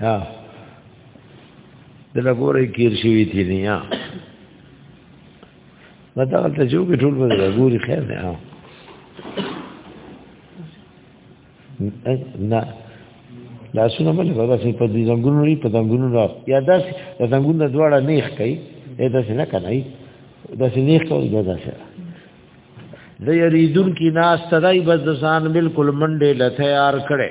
ها دلا ګورې کیر شوی تھی نه یا ما دا ته جو کې ټول بدل ګوري خیر نه او نه لا سونه مله بابا سي په دې زنګونو لري په زنګونو را یا داس د زنګونو دواړه نیخ کوي اې داس نه کوي داس نیخ کوي دا داس د یریدون کی ناس تدای بس ځان بالکل منډه لته یار کړي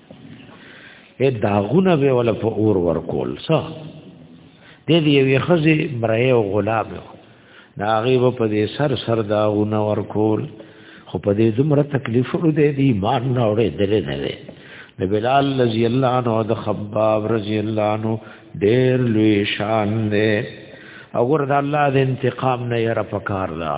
اے داغونه به ولا په اور ورکول څه دې دې یوې خزه برای او غلام دا غیب په دې سر سر داغونه ورکول خو په دې دومره تکلیف ور دې دې مان نه اورې دلې نه دې د بلال رضی الله عنه او د خباب رضی الله عنه ډېر لوی شان دې او ور د الله د انتقام نه یې را پکار دا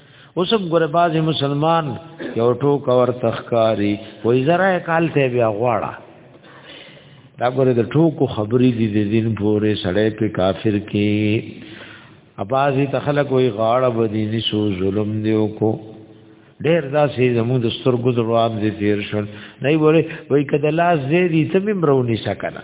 اوس هم ګوره باز مسلمان یو ټوک اور تخکاری وای زرا کال ته بیا غواړه دا ګوره د ټوکو خبرې دي د دین پورې سړی په کافر کې ابازي تخلق وای غاړه بدی نشو ظلم دیو کو ډیر داسې زموږ د سترګو دروام دي تیر شول نه وره وای کده لاس دې دي ته مې مرونی سکنه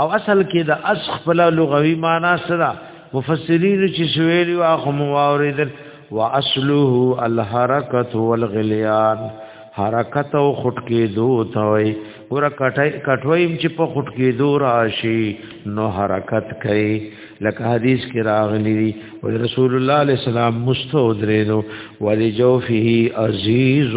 او اصل کې د اسخ په لغوي معنا سره مفسرین چې سویلی واخو مواردل واصله الحرکت والغلیان حرکت او خټ کې دو توي ور کټای کټویم چې په خټ کې دو راشي نو حرکت کوي لکه حدیث کې راغلی دی او رسول الله علیه السلام مستودرینو ولجوفه عزیز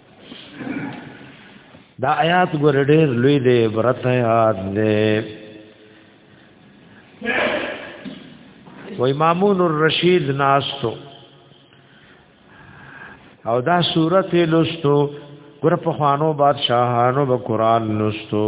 دا آیات ګور ډېر لوی دی عبرت یاد دی وای مامون الرشید ناستو او دا سورته لستو ګور په خوانو بادشاہانو به قران لستو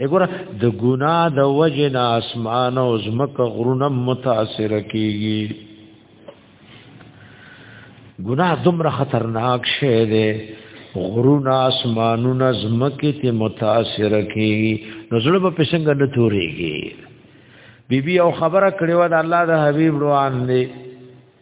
وګوره د ګنا د وجه نه اسمان او زمکه غرونه متاثر کیږي ګنا دومره خطرناک شی دی غرونه اسمانونه زمکه ته متاثر کیږي نو زړه په څنګه نه توريږي بیبي او خبره کړې و د الله د حبيب روان دی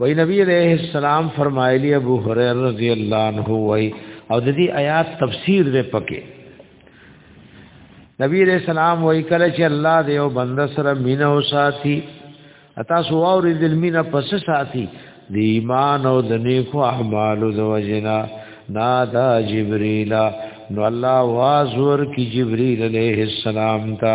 وای نبی علیہ السلام فرمایلی ابو هريره رضی الله عنه وای او د دې آیات تفسیر دې پکې نبی علیہ السلام وای کله چې الله دې او بنده سره مینه او ساتي اتا سو او دې مینه پس ساتي د ایمان او د نیکو اعمالو د وجنا نادا جبريل نو الله واز ور کی جبريل عليه السلام ته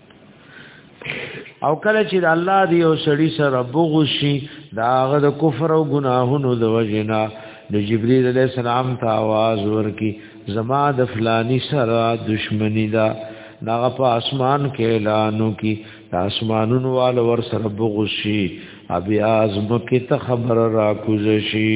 او کله چې الله دی او سړی سره بغوشي دا هغه د کفر او ګناهونو د وجنا د جبرئیل علیہ السلام ته आवाज ورکی زما د فلانی سره دشمنی دا ناغه په اسمان کې اعلانو کی د اسمانونو وال ور سره بغوشي ابي ازم کې ته خبر را کوزشي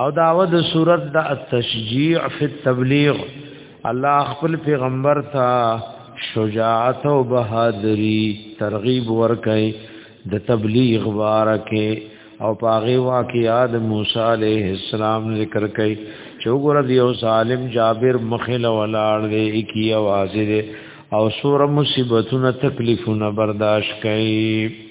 او داوه د صورت د التشجيع فی التبلیغ الله خپل پیغمبر ته شجاعت او بهادری ترغیب ورکړي د تبلیغ وارکه او پاغه واقعات موسی علیہ السلام ذکر کړي چې وګوره دیو سالم جابر مخله ولاړ دی کی आवाज دی او سور مصیبتونه تکلیفونه برداشت کړي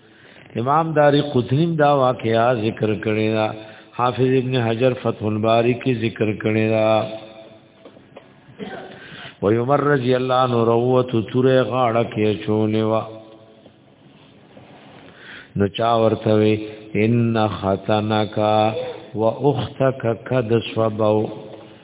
امام داری قطنیم دا واقعا ذکر کړی دا حافظ ابن حجر فتح الباری کی ذکر کړی دا و عمر رضی الله عنه روت تورې غاړه کې چولې وا نو چا ورته وی ان ختنکا و اختک قد سبو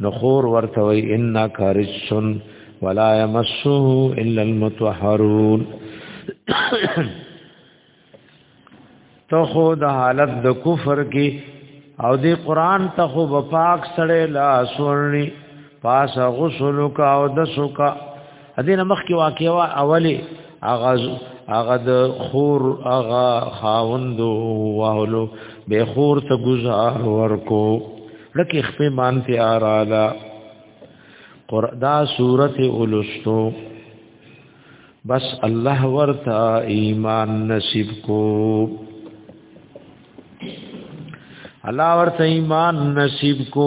نو خور ورته وی انک رجسن ولا يمسه الا المتطهرون ته خو د حالت د کفر کې او د قران ته خو په پاک سره لا سورني پاس غسل کا او د سوکا اذن مخ کې واقعي وا اوله اغاز اغه د خور اغه خاوند واهلو به خور ته گزار ورکو لکه خپې مان ته اراله قردا سورته اولستو بس الله ورتا ایمان نصیب کو الله ورته ایمان نصیب کو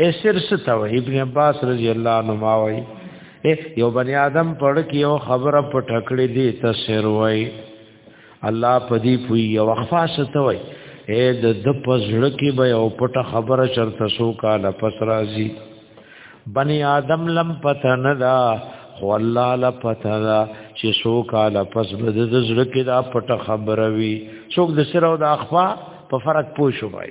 اے سر ستو ابن عباس رضی الله عنه ما وای یو بنی آدم پړ کې یو خبره په ټکړې دی ته سر وای الله پدی پوی یو اخفا ستوي اے د د پزړه کې به یو پټه خبره چرته سو کاله پس راځي بنی آدم لم پته نه دا خو الله لا پته دا چې سو کاله پس به د زړه کې دا پټه خبره وي څوک د سر او د اخفا په فرق پوه شوی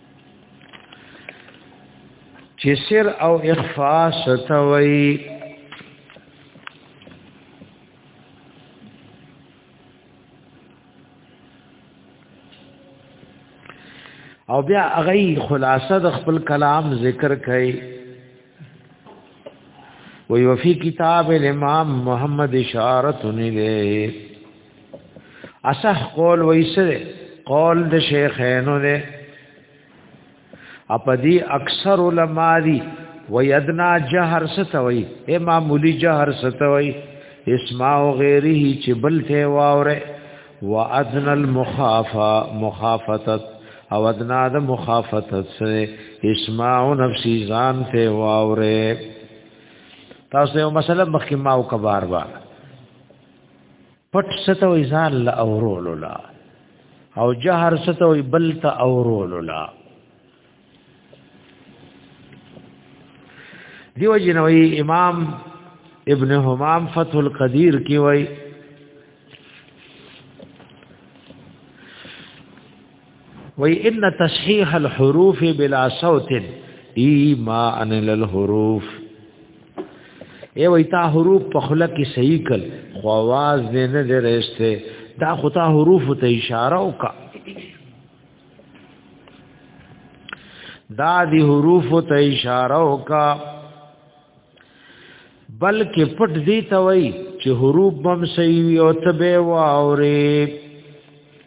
چې سر او اخفا ستوي او بیا هغه خلاصه د خپل کلام ذکر کړي وی وفي کتاب الامام محمد اشارت نه اصح قول ویسره قول د شیخینو ده اپدی اکثر علما دی ویدنا جهر ستوي اے معمولی جهر ستوي اسماء او غیره چې بل ته واوره وادنا المخافه مخافتت او ادنا د مخافتت سره اسماء نفسي ځان ته واوره تاسو یو مسله مخکې ما او کبار واره پټ ستو ځان لا اورولو لا او جهر ستو بل ته اورولو لا دیو جنوی امام ابن حمام فتح القدیر کی وای وی ان تصحیح الحروف بلا صوت ایما ان للحروف ای وی تا حروف په خله کې صحیح کړ خو आवाज نه نه درسته دا خو تا حروف ته اشاره وکا دا دی حروف ته اشاره وکا بلکې پټ دی ته وای چې حروف بم صحیح وي او تبه واوري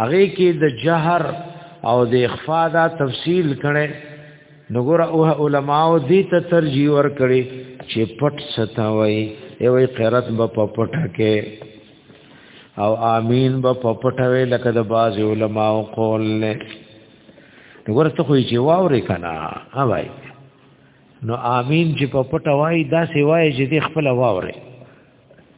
هغه کې د جهر او د اخفاء دا تفصیل کړي نګور او علماء دې ته ترجیح ور کړي چې پټ ستوي ایوې قرات به پټ کې او امین به پټ وي لکه د باز علماء قول نه نګور ته خو چې واورې کنا ها وای نو امین چې په پټ وای دا سی وای چې دې خپل واورې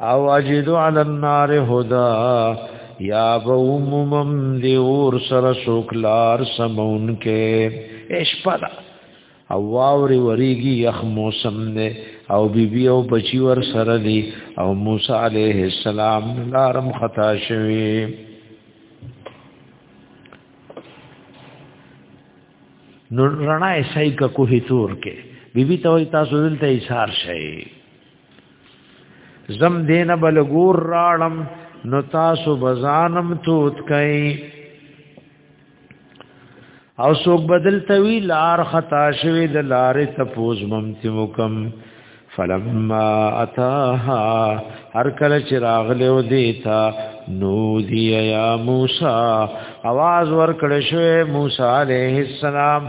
او اجد علی النار هدا یا بومم دی اور سره شوکلار سمون کې اشپدا او واوري وریږي یخ موسم دی او بیبي بی او بچی ور سره دی او موسی علیه السلام لارم خطا شوی نو رڼا ایسای کا کوه تور کې بیبي ته وای تاسو دلته ایثار شئ زم دین بل ګور راړم نو تاسو بزانم توت کئ او سو بدل توی لار خطا شوی د لار ته پوز ممتی مکم فلما اتاها هر کله چې راغله و دیتا نو دی یا موسی आवाज ور کړ شوی موسی علیہ السلام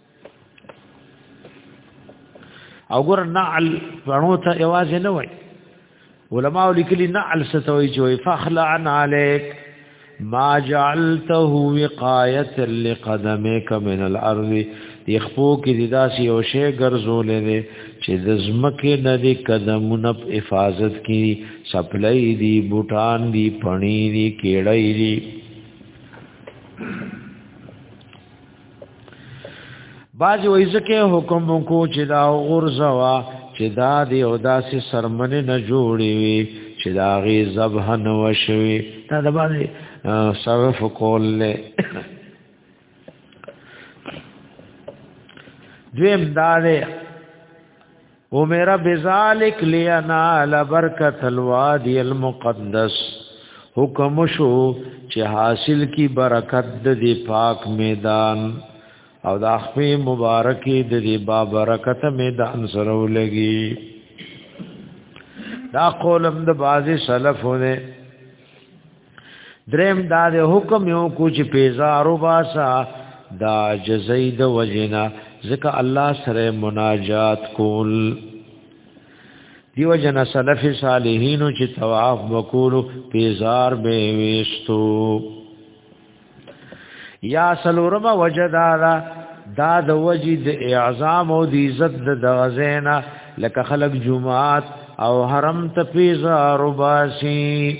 او ګور نعل پرونو ته اواز نه وای علماء لیکلی نعل ستوي جوي فخلع عن عليك ما جعلته وقايه لقدمك من الارض یخپو کې د داسې یو شی ګرځولې دی چې د زمکه نه د قدمونو په حفاظت کې سپلای دی بوټان دی پڼی دی کېړای دی باج وای زکه حکم کو چې دا غرزوا چې دا دی او داسې سرمنه نه جوړي وي چې دا غي ذبح نه وشوي دا د باندې صرف کول له دویم دا دی عمر بذالک لینال برکت الوادی المقدس حکم شو چې حاصل کی برکت د دی پاک میدان او د اخفی مبارکی د دی با برکت میدان سره ولګي دا قولم د بازي سلفونه دریم دا د حکم یو کو چې پیزارو باسا دا جزای د وجنا ځکه الله سره مناجات کول دیو جنا سلف صالحین چې طواف وکول پیزار به ویستو یا سلورم وجدارا دا د وجد اعظام او د عزت د غزینا لکه خلق جمعات او حرم ته پیزار وباسي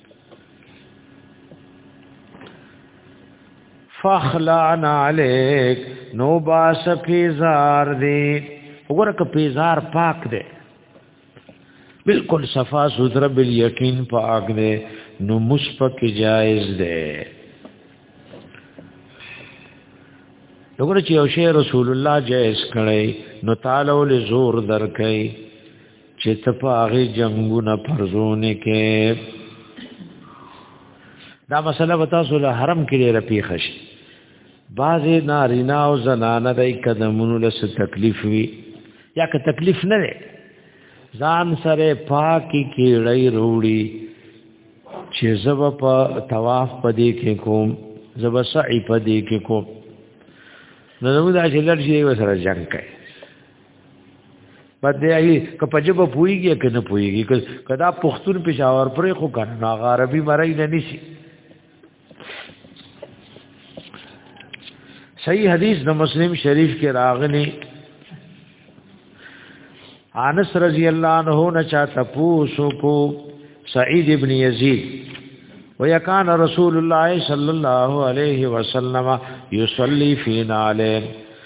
فخلعن علیک نو باس پیزار دی وګوره که پیزار پاک دی بالکل صفا سوتره بل یقین پاک دی نو مشفق جائز دی وګوره چې یو شی رسول الله جائز کړی نو تعالی ول زور درکې چې ته په هغه جنگونه فرزونه کې دا مسله به تاسو له حرم کې لري پیښ شي بعضې نارینا او زنانه د قدمونو له څه تکلیف وي یا که تکلیف نه وي ځان سره پاکي کېړی وروړي چې زب په طواف پدې کې کوم زب سعی پدې کې کوم نو زموږ د اجلر شي وسره جنگ کوي بده ای که په جبه پويږي که نه پويږي که دا پښتون پېښور پرې خو کنه نا عربي مرای نه نشي صحیح حدیث د مسلم شریف کې راغلی انس رضی الله عنه نه چا تپوسو کو سعید ابن یزید ويكان رسول الله صلى الله عليه وسلم يصلي فينا عليه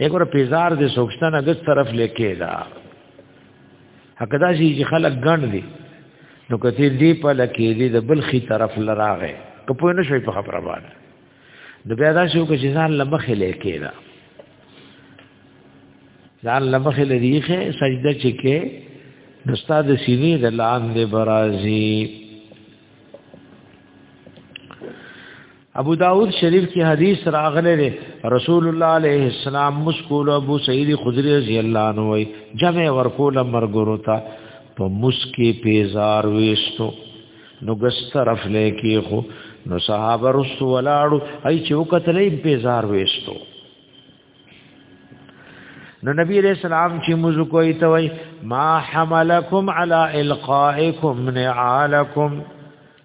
یګور پیزار دې سوچته نه ګس طرف لیکې دا حقدا شي چې خلک ګڼ دي نو کته دې په لکې دې د بل خي طرف لراغه کپو نه شوي په خبره باندې د بیا دا شو چې ځان لمخې لیکې دا ځان لمخې لریخه سجده چې کې د استاد سینې د لاندې برازي ابو داود شریف کی حدیث راغله ده رسول الله علیه السلام مسکول ابو سعید خدری رضی الله عنه وی جمع ورکول مرګورو تا په مسکی پیزار ویشتو نو ګس طرف لکی خو نو صحابه رسو ولاړو ای چې وکتلې پیزار ویشتو نو نبی علیہ السلام چې موږ کوی ته وای ما حملکم علی القائکم نعالکم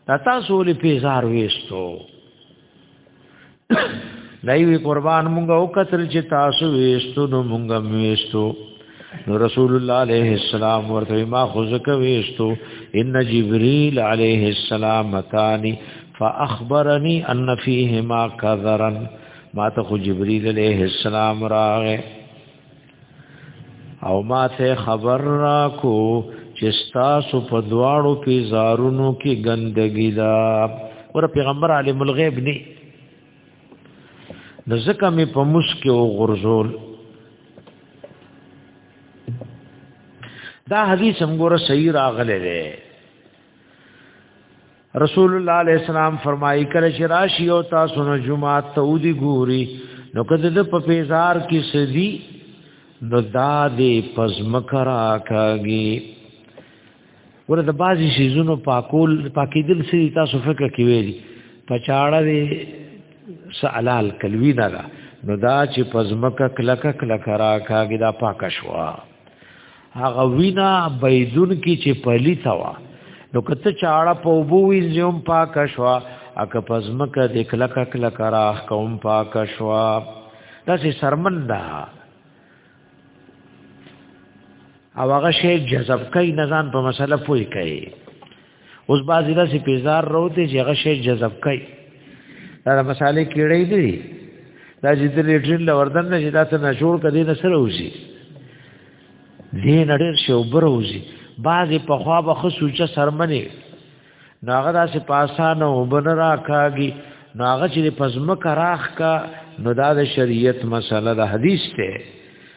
دا تاسو ولې پیزار وېستو دایوی قربان مونږه او قتل چې تاسو وېستو نو مونږه وېستو نو رسول الله عليه السلام ورته ما خزک وېستو ان جبريل عليه السلام تاني فاخبرني ان فيهما كذرا ما ته جبريل عليه السلام راغه او ما ته خبر را کو چې تاسو په دواړو په زارونو کې ګندګی دا ور پیغمبر عالم الغیب نه د زکه می په مسکه او غرزول دا حدیث هم ګوره صحیح راغلی دی رسول الله علیه السلام فرمایي کله چې راشي او تاسو نو جمعه ته ودی ګوري نو کده د په پیزار کې سدي نو دا دې پزمکرا کاږي ور د بازي سيزونو پاکول پاکیدل سي تاسو فکر کې ویلي پچاړه دې سالال کلوي نه نو دا چې پزمکه کلک کلک را کاږي دا پاک شوا هغه وینا بيدون کی چې پلی توا نو کته چاړه په وبو وینځم پاک شوا اک پزمک د کلک کلک راخ کوم پاک شوا داسې سرمندا او هغه شی جذب کوي نزان په مسله پوي کوي اوس بعضی داسې پیزار روته چې هغه شی جذب کوي دا مسالې کیړې دي دا چې د لیټر له وردن نه چې دا څه نشور کدي نه سره وځي دې نړۍ شو بروزي بعضی په خوا به خو سوچه سرمنه ناغه داسې پاسانه وبن راکاږي ناغه چې پزمک راخ کا نو دا د شریعت مسله د حدیث ته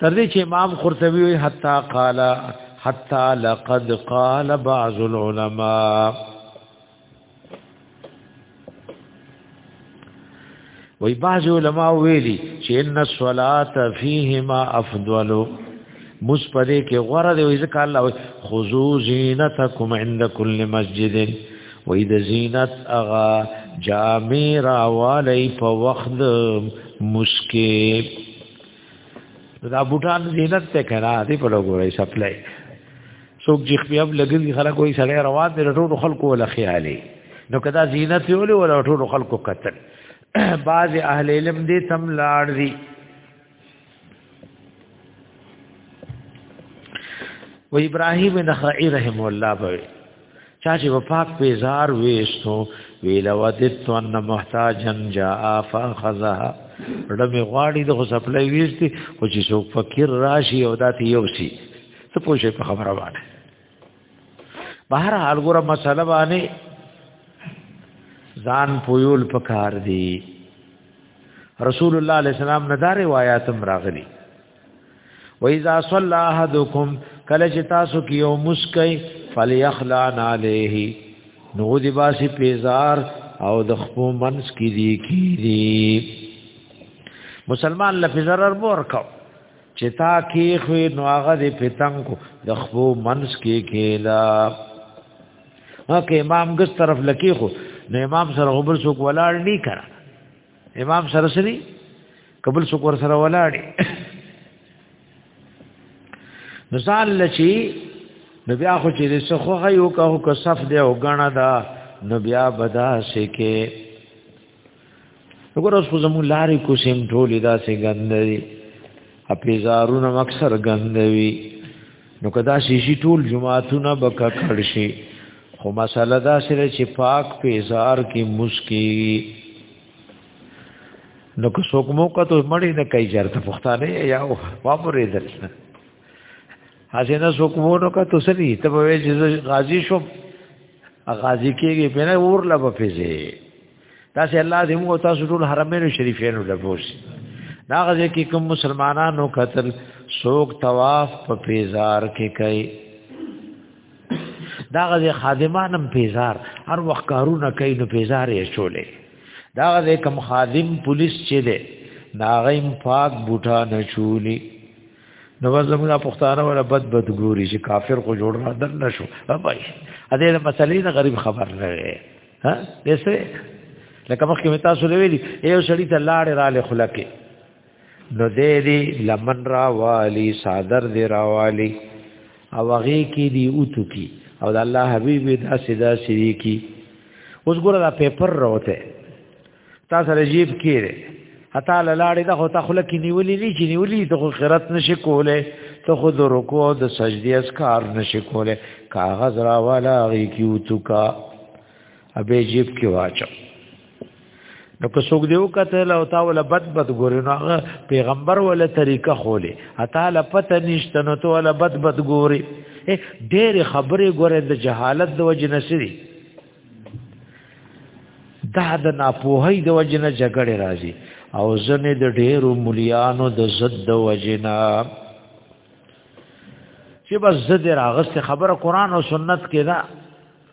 تر دې چې امام قرطبي وي حتا قال حتا لقد قال بعض العلماء وی بعض علماء ویلي چې ان الصلاه فيهما افضل مسپدې کې غوړه دی ځکه الله خذو زینتکم عند كل مسجد وی د زینت اغا جامع راوالی په وخت مسکه دا بوټان زینت ته کرا دی په لګورې سپلای څوک چې خپل اب لګي خلک کوئی سړی روان دی ټول خلکو ولا خیالي نو کدا زینت یې ولې ولا ټول خلکو قتل بعض اهل علم دې تم لاړ دي و ابراهيم نخعي رحم الله په چا چې په پاک پیزار وېستو ویل ودت ان محتاجن جاء فاخذها رډه می غواړي د غسپلې وېستي خو چې څوک فقیر راشي او داتې یو شي ته پوښې په خبره باندې بهر حال ګوره مسله باندې ځان پویول پکار دی رسول الله علیه السلام نه دا روایت هم راغلي و اذا صلى احدكم کله چې تاسو کې یو مسکای فليخلان عليه نو دی باسی پیزار او د خپو منس کی دی کی دی مسلمان لفظرر بور کو چې تا کې خو نو هغه د پتنګ کو د خپو منس کې کېلا هکه امام ګس طرف لکی خو نو امام سره غبر سوک ولاړ نه کړ امام سره سری قبل څوک ور سره ولاړې نو ځان لچی نو بیا خو چې څه خو یو کا هو کا صف دی او غاڼه دا نو بیا بدا سکه وګوره اوس زمو لارې کو سیم ټولې دا سه ګندري خپل زارونه اکثر ګندوي نو کدا شیشي ټول جمعهتونه بک کړ شي خو مسله دا سره چې پاک پیزار کې مسکی نو که څوک مو کته مړی نه کوي چرته پښتانه یا واپرې دل هغه نه څوک مو نو کته سړي ته به چې غازی شو غازی کېږي په نه اور لا په فزه تاسو الله دې موږ تاسو ټول حرمینو شریفینو لپوس دا غزه کې کوم مسلمانانو قتل څوک طواف په فیزار کې کوي دا غزه خادمانم پیزار هر وخت کارونه کوي نو پیزار یې چولې دا غزه کم خادم پولیس چې دی ناغیم پاک بوټا نه چولی نو زموږه پښتانه ولا بد بد ګوري چې کافر خو جوړ را در نشو بابای ا دې مسلې نه غریب خبر نه وي ها دسه لکه مخکې تاسو لوي یو سړی ته لاړې را لې خلکه نو دې دې لمن را والی صادر دې را والی او هغه کې دی اوتو کی او د الله حبیب دا سیدا سری کی اوس ګوره دا پیپر راوته تا سره جیب کیره اتا لاړې دا هو تا خلک نیولې نه چې نیولې ته خو خیرت نشي کوله ته خو د رکوع د سجدې اس کار نشي کوله کاغذ را والا غي کیو تو کا ابه جیب کې واچو نو که څوک دیو کته له او تا ول بد بد ګوري نو هغه پیغمبر ول طریقه خولې اته له پته نشته نو ته ول بد بد ګوري ډېر خبرې ګوره د جهالت د وجې نسري دا د ناپوهۍ د وجې نه جګړه راځي او ځنې د ډېرو مليانو د ضد د وجې نه چې بس ضد راغسته خبره قران او سنت کې ده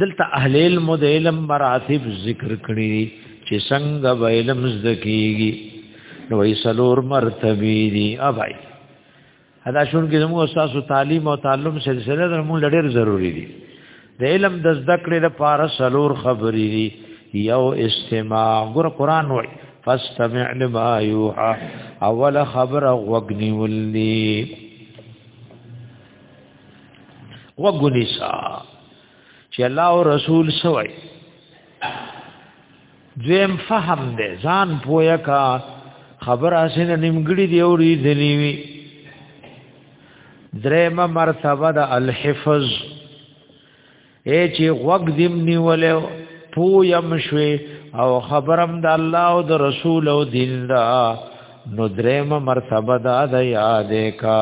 دلته اهل علم د علم مراتب ذکر کړی چې څنګه به علم زده کیږي نو یې سلور مرتبه دي اوبای ادا شون کې زموږ استاد تعلیم او تعلم سلسله درمو لړیر ضروری دي د علم د زده کړې لپاره سلور خبرې دي یو استماع ګور قران وای فاستمع لما یوحى اول خبر وغنی ولي وګنیسا چې الله او رسول سوای دویم فهم دې ځان پویا کا خبر اسنه نیمګړي دی اوري دلی وی درېمه مرتبه د الحفظ اے چې غوږ دیم نیولیو پو یم شوی او خبرم د الله او د رسول او دین دا نو دریم مرتبه دا د یاد کا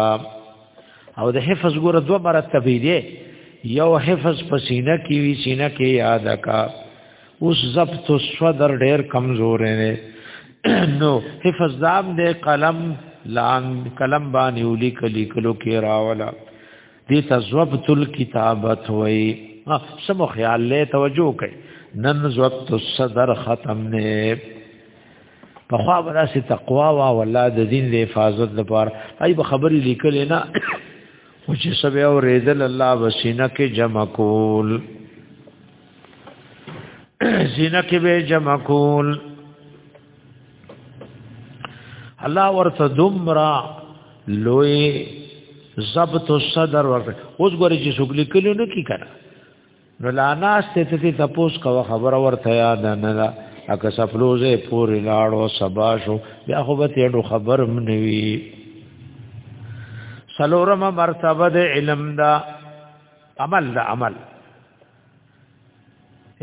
او د حفظ ګور دو مرتبه دی یو حفظ پسینه کی وی سینه کې یاد کا اوس ضبط الصدر ډیر کمزور نه نو حفظ دام دې قلم لام قلم باندې ولیکلی کلو کې راولا دې تزوبت الكتابت وای سمو خیال له توجه کوي نن زوبت الصدر ختم نه په خوا به داسې تقوا وا والله د دین د حفاظت لپاره ای به خبرې لیکل نه او چې سبه او ریدل الله وسینه کې جمع کول سینه کې به جمع کول الله ورته دومره لوی ضبط الصدر ورته اوس ګورې چې څوک لیکلو نه کی کنه نو لا ناس ته ته تپوس کا خبر ورته یاد نه ده اګه سفلوزه پوری لاړو سبا شو بیا خو به ته خبر منوي سلورم مرتبه د علم دا عمل دا عمل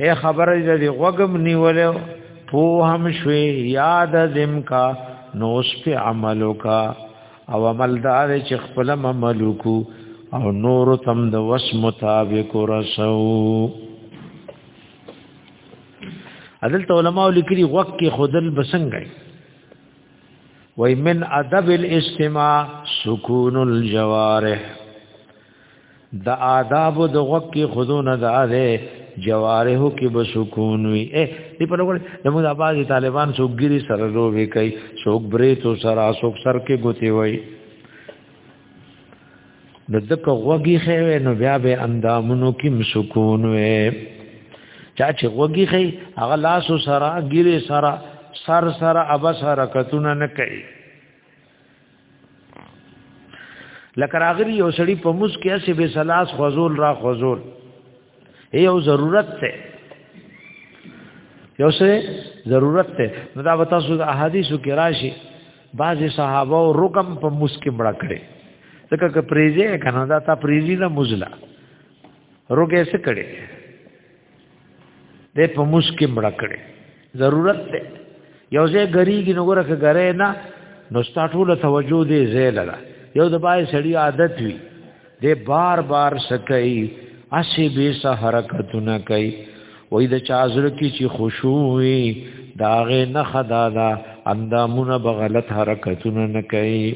اے خبر دې غوګم نیولې په هم شوي یاد دم کا نو اس په عملو کا او عملدار چې خپل عملو کو او نور تم د وس مطابق رسو عدل علماء لیکلي غوږ کې خودل بسنګي وای من ادب الاستماع سکون الجوارح د آداب د غوږ کې خودو نه ده جوارحو کې به سکون وي اے دې په لور د موږ آباد طالبان څوګيري سره لوي کوي څوک برې تو سره څوک سر کې ګوتې وي د دک غوږی خوي نو بیا به اندامونو کې سکون وي چا چې غوږی خوي هغه لاس سره ګيري سره سر سره ابس حرکتونه نه کوي لکه راغلی یو سړی په موس کې اسی به سلاس خزول را خزول یو ضرورت ته یو سره ضرورت ته نو دا وتا سو احادیثو کې راشي بعض صحابه او رقم په موس کې مړ کړي ځکه که پریزه کنه دا تا پریزي نه مزلا روګه څه کړي دې په مسکه مړ کړي ضرورت ده یو ځای غریګي نو ګره غره نه نو ستاټول توجه دې زیل ده یو د بای سړی عادت وی دې بار بار سکئی اسی به سه حرکتونه کوي وای د چازر کی چې خشوع وي داغه نه خدا دا اندامونه بغلط حرکتونه نه کوي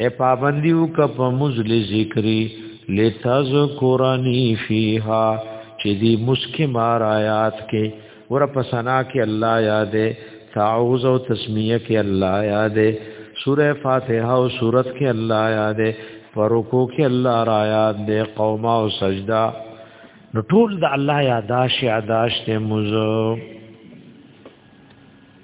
اے پابندیو کا په مزل ذکری لتذکرنی فیها چې دی مسکه مار آیات کې ور په سنا کې الله یادې تعوذ او تسمیه کې الله یادې سوره فاتحه او سورت کې الله یادې پرکو کې الله را یادې قوما او سجدا نو ټول د الله یاداش یاداش ته مزو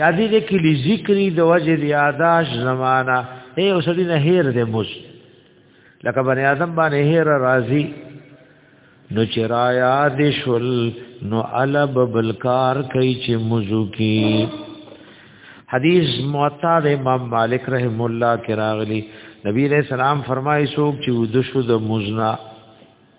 یادی دې کې لذکری د وجه د یاداش زمانہ اے اوسړي نه هیر دې موس لکه بنی آدم باندې هیر راضی نو چې را یاد شول نو الب بلکار کوي چې موضوع کې حدیث موطا د امام مالک رحم الله کراغلی نبی علیہ السلام فرمایي څوک چې ودشو د مزنا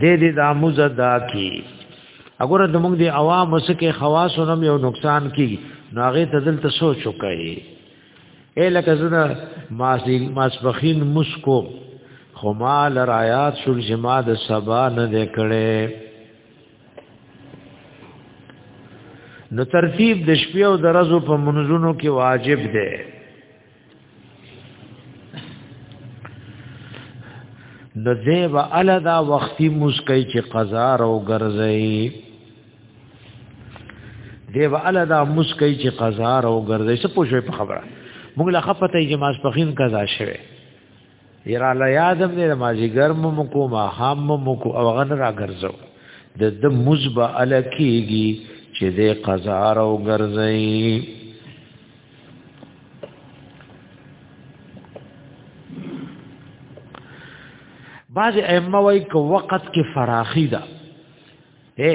دې دې دا مزدا کی اگر د موږ دی عوام وسکه خواص نوم یو نقصان کی نو هغه ته دلته سوچ وکړي اے لکه زنه ماسي ماسبخین مسکو خو مال رایات شل جما د سبا نه دکړي نو ترتیب د شپې او درزو په منځونو کې واجب دی نو دی و الا دا وختي مسکای چې قضا رو ګرځي دی و الا دا مسکای چې قضا رو ګرځي څه پوښوي په خبره موږ لا خپته یې جماز پخین قضا شوه یرا لا یادم دې مازیګر مو کو ما هم مو کو او غن را ګرځو د د مزبه الکیږي چې دې قضا راو ګرځي بعض ائمه وای کو وخت کې فراخی ده اے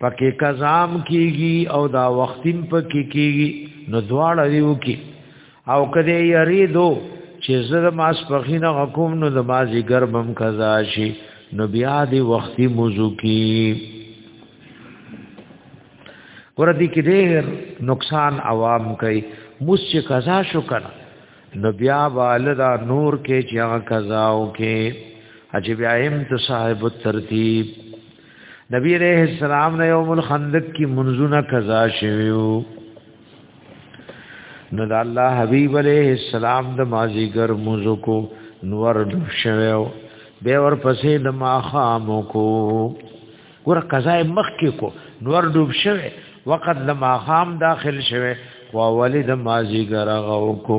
پکې قزام کیږي او دا وختیم پکې کیږي نو دواړه دیو کی او کده یریدو چې زر ماس پخینه حکم نو د مازی ګربم قضا شي نو بیا دی وختي موضوع کی ګور دي کې ډېر نقصان عوام کوي موس چې قضا شو کنه نو بیا والدا نور کې چې هغه قضا او کې عجب ایم ته صاحب الترتیب نبی علیہ السلام نه یوم الخندق کی منزونه قضا شویو نو د الله حبیب علیہ السلام د مازیګر موزو کو نور د شویو به ور پسې د ماخام کو ور قضا مخ کې کو نور ډوب شوه وقت د ماخام داخل شوه او ولید مازیګر غو کو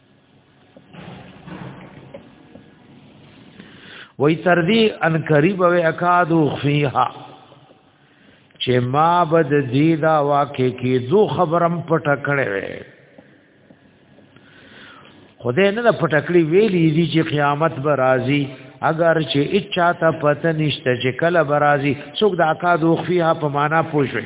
وی تر دې ان قریب او اکادو فیها چې ما بد دی دا واکه کې دو خبرم پټ کړې وې خدای نه پټ کړې ویلې دي چې قیامت به راځي اگر چې اچا ته پته نشته چې کله به راځي څوک د اکادو فیها په معنا پوښوي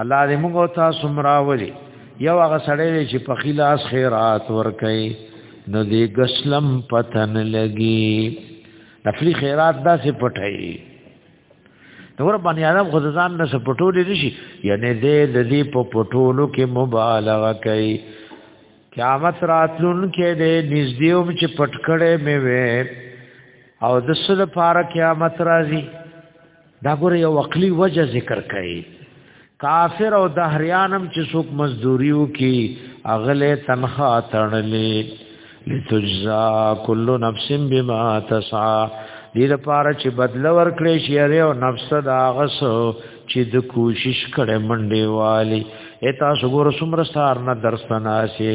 الله دې موږ ته سمراولي یو هغه سړی چې په خلاص خیرات ور کوي نو دې غسلم پتن لګي نفلی خیرات داسې پټي نور باندې آدم خود ځان نه سپټول دي شي یعنی دې د دې په پټولو کې مبالغه کوي قیامت راتلون کې دې نږدېوم چې پټکړې مې وې او د سره پار قیامت راځي دا ګوره یو عقلی وجه ذکر کړي کافر او دهریانم چې څوک مزدوریو کې اغله تنخوا تړلې لتجزا کل نفس بما تسعى دې لپاره چې بدل ورکړي شي اره او نفس دا غس چې د کوشش کړي منډي والی اته سګور سمر سار نه درسناسي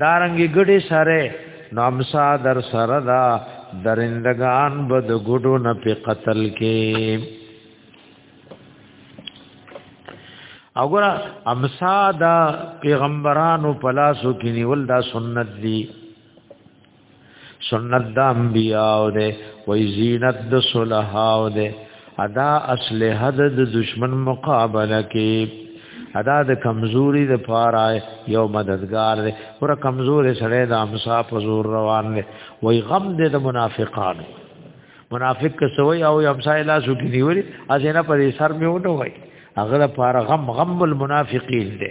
دارنګي ګډي سره نو امسا در سره دا درندگان بد ګډو نه په قتل کې وګوره امسا دا پیغمبرانو پلاسو کې نیول دا سنت دی سنت د انبیاء ده وای زینت د صلحاء ده ادا اصل حد د دشمن مقابله کې ادا د کمزوري د پاره یو مددگار ده پر کمزورې سره د امسا په زور روان ده وای غم دې د منافقانو منافق که سوی او امسا لا سو کې نیولې ازنه پر سر میونه وای هغه لپاره غم غم المنافقین ده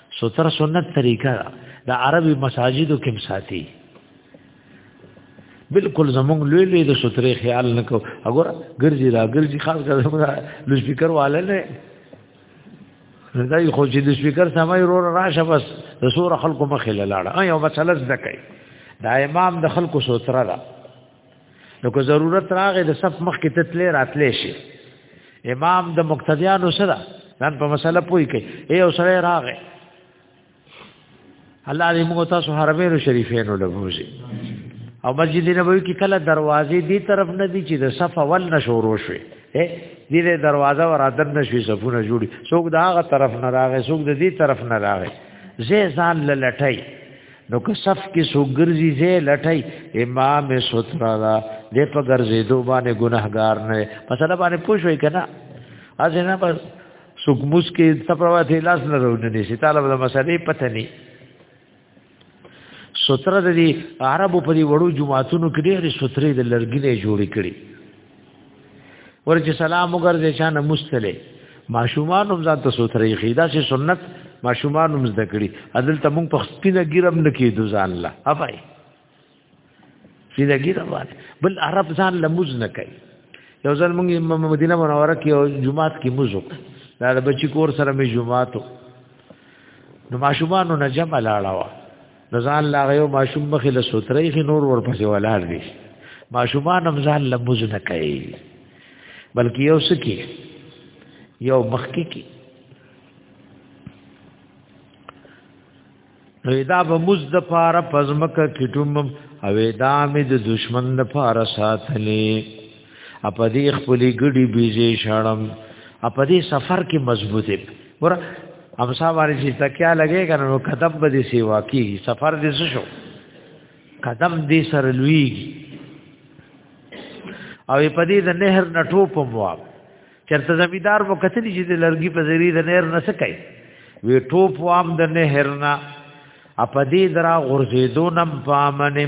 ستر سنت طریقه د عربي مساجدو کې مساتي بالکل زمونږ لوی لوی د سترې خیال نکو اگر ګرځي را ګرځي خاص کر زمونږ لوی سپیکر والے نه دا یو خو چې د سپیکر سمای رو راشه بس د سور خلکو مخې لاړه ایو مسله زده کوي دا امام د خلکو ستره ده نو که ضرورت راغې د صف مخ کې تتلې راتلې شي امام د مقتدیانو سره نن په مسله پوي کوي اے او سره راغې الله دې موږ تاسو حرمین شریفین له بوزي او مسجد نبوي کې کله دروازې دی طرف نه دي چې د صف اول نشورو شي دې دې دروازه ور ادب نشوي صفونه جوړي څوک دا غ طرف نه راغې څوک د دې طرف نه راغې زه ځان لټای نو که صف کې سو ګرځي زې لټای امام سترا دا دې په ګرځې دوه باندې ګناهګار نه مثلا باندې پوښوي کنه اځه نه بس سوک موس کې تپروا ته لاس نه راوړل دي چې طالب د مسلې پته نه ستر د دې عربو په دې وړو جمعاتونو کې ډېرې سترې د لرګي نه جوړې کړي ورچ سلام وګرځي شان مستله ماشومان هم ځان ته سوتري خیدا سي سنت ماشومان هم زده کړي عدل ته مونږ په سپینه ګیرم نه کیدو ځان لا افای سپینه ګیرم باندې بل عرب ځان لمز نه کوي یو ځل مونږ مدینه منوره کې او جمعات کې موزو دا د بچی کور سره مې جمعاتو نو ماشومان نه جمع لاړه وا نزان لا غيو ماشوم مخې له سوتري خي نور ورپسې ولاړ دي ماشومان هم ځان له موز نه کوي بلکې یو سکی یو مخکی کی نو دا به موز د پاره پزمک کټوم او دا مې د دشمن د پاره ساتلې اپا دی خپلی گڑی بیزی شاڑم اپا دی سفر کی مضبوطی ورہ امسا باری چیز تا کیا لگے گا نو قدم با دی سیوا کی سفر دی سشو قدم دی سر لوی گی او په دې د نهر نټو په موا چرته زمیدار مو کتلی چې د لرګي په ذری د نهر نه سکای وی ټوپ وام د نهر نه اپدې درا غرزیدونم پامنه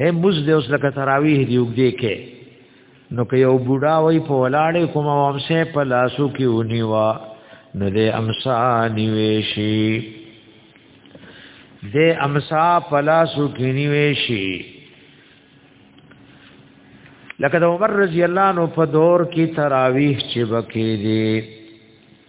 هه مز دې اوس لکه تراویح دی وګدې کې نو که یو بوډا وای په ولاړې کوم وامسه په لاسو کې ونیوا نو دې امسا نیوشي دې امسا په لاسو کې نیوشي لکه د عمر رضی الله عنه په دور کې تراویح چې بکې دي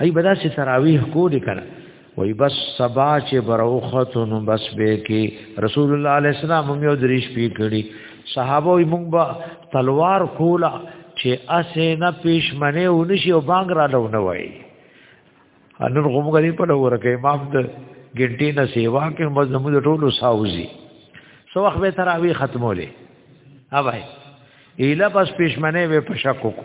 هی بدا چې تراویح کو دي کړه وای بس سبا چې بروخته نو بس به کې رسول الله علیه السلام هم یو دریش پی کړی صحابه یې مونږ با تلوار کولا چې اسه نه پېشمنه ونشي او بانګ را لونه وای انور غومګری په لور کې امام د ګنټې نه سیوا کې مزمو د ټولو ساوزي سو وخت به تراوی ختمولې اوبای ایله بس پېشمنه وې په شکو کو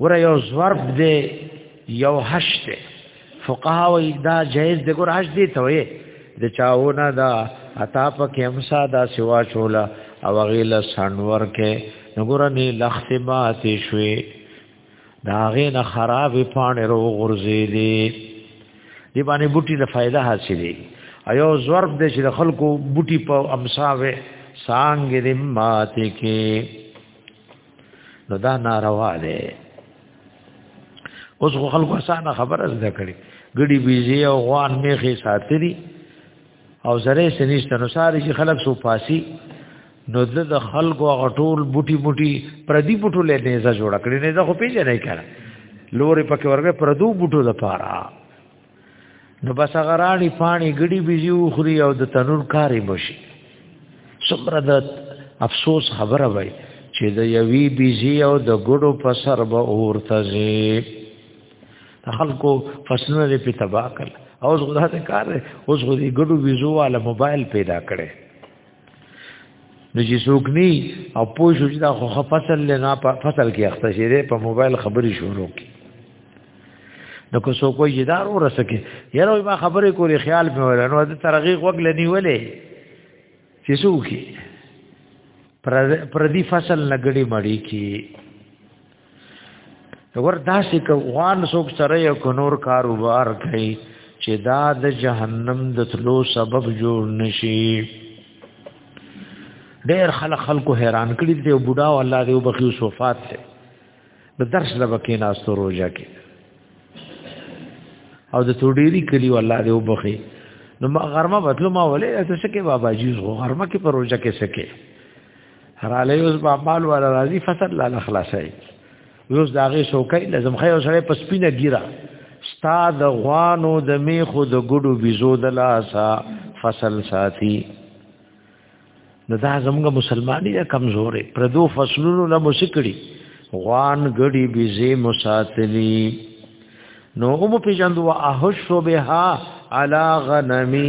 ګوره یو ضرب دی یو هشت دی فقها وی دا جایز دی ګوره هشت دی ته وی د چاونه دا عطا په کې همسا دا سوا چولا او غیله سنور کې نګوره نه لخت ماتې شوي دا غې نه خراب پانه رو غرزې دي دی باندې بوټي د فائدہ حاصلې ایو ضرب دې چې د خلکو بوټي په امساوه سانګې دې ماتې کې نو دا ناروا ده اوس خو خلکو اسانه خبره زده کړي ګډي بيزي او غوان میخي ساتري او زره سنشت نو ساري چې خلک سو پاسي نو د خلکو غټول بوټي بوټي پردي بوټو له نيزه جوړ کړي نيزه خو پیژنې کړه لوري پکې ورګه پردو بوټو لپاره نو بس هغه راړي پانی ګډي بيزي وخوري او د تنور کاري بشي څومره د افسوس خبره وای چې د یوي بيزي او د ګډو په سر به اورته زی خلکو فسنه لري په تباکل او زغدا ته کار اوس غو دي ګډو بيزو والا موبایل پیدا کړي نو چې څوک ني او پوه شو چې دا خو فصل له نه په فصل کې اخته شي په موبایل خبرې شروع کی نو کو څوک یې دار ورسکه یاره ما خبرې کولې خیال په ور نو د ترغیق وګل نیولې چې څوک پر دې فصل لګړې مړی کی ور داسې کو غوان سوک سره یو کو نور کاروبار کوي چې دا د جهنم د تلو سبب جوړ نشي ډېر خلک خلکو حیران کړي دی بوډا او الله دې وبخي وفات ته د درس لبکې ناستو روزه کې او د توډيري کلی والله دې وبخي نو غرمه بتلو ما ولې ته سکه بابا جی غرمه کې پروژه کې سکه را لې اوس با مال ولا راضي فصل لا خلاصای اوس دا غي شوکې لازم خیر سره په سپینه ګیره ستا د غوانو د میخو د ګډو بيزو د لاسا فصل ساتي نو دا زموږ مسلمانۍ د کمزورې پردو فصلونو له مسکړي غوان ګډي بيزي مساتلي نو هم پیجندو احشو بها علا غنمي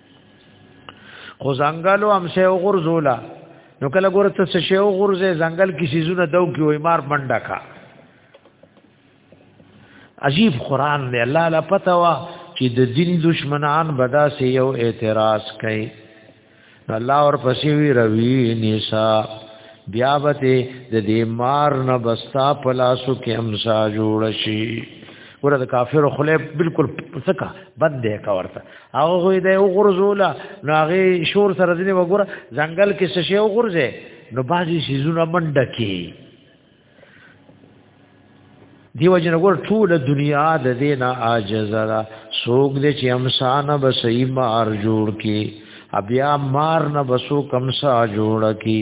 خو زنګلو هم سه وغورځولا نو کله ګور ته څه شی وغورځي زنګل کې سيزونه دو کې وای مار منډه کا عجیب قران دی الله لا پتا وا چې د دین دشمنان بدا سه یو اعتراض کوي الله اور پسې وی روي نسا بیا به د دې مار نه بستا پلاسو کې همسا جوړ شي ورته کافر خله بالکل څکا بد دی کا ورته هغه غوی د یو غرزولا نو هغه شور سره دې وګوره ځنګل کې څه شی وګرځي نو بازي سيزونه منډه کی دیو جن ګور ټول دنیا د دې نه عاجز را سوق دې چې امسان به سي مار جوړ کی بیا مار نه بسو کم سا جوړ کی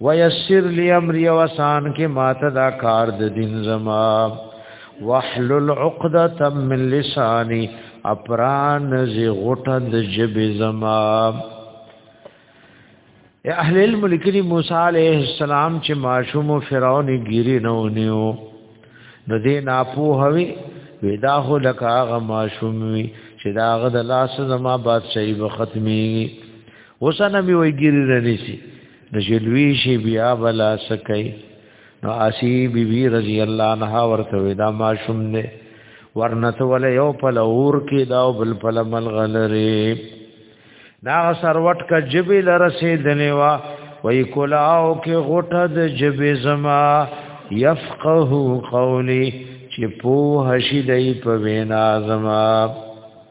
ويسر لي امري وسان کې ماته دا کار د دین زما واحلل عقده من لساني اپران زی غټه د جب زما اے اهل علم لیکلی موسی علیہ السلام چې ماشوم فرعون ګیری نه ونیو نو دې ناپو هوی ودا هو لکه هغه ماشوم وی چې دا هغه د لاس زما بادشاہي به ختمي وسنه می وی ګیری رنیسی د جلوی شی بیا بلا سکای نو اسی بی بی رضی الله عنها ورته ودا ما شوم نه ورنته ول یو په لور کې دا بل په لمل غلره دا سروټ کا جبی لرسه دنیوا وای کولاو کې غټه د جبې زما يفقه قولي چې په هشي دای په وینا زما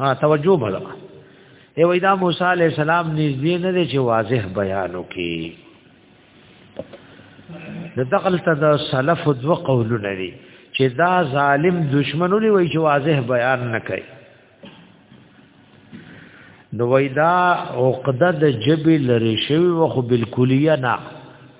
ها توجه بلو ای وای دا موسی علی السلام نږدې نه دی چې واضح بیان وکي د دقل ته د سلف دو قولونه دي چې دا ظالم دشمن لري وای چې واضح بیان نه کوي نو وای دا عقده د جبل لري شوی وخو بالکلیه نه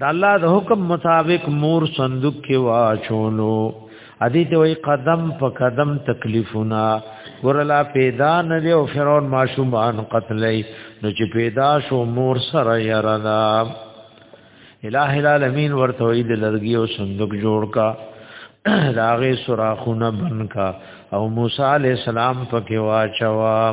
د الله د حکم مطابق مور صندوق کې واچولو ادي ته وي قدم په قدم تکلیفونه ورلا پیدا نه دی او فرعون ماشومان قتلې نو چې پیدا شو مور سره یرنا الہ العالمین ورته وي د لرګي او صندوق جوړ کا داغه سوراخونه بن کا او موسی علی السلام پکې واچوا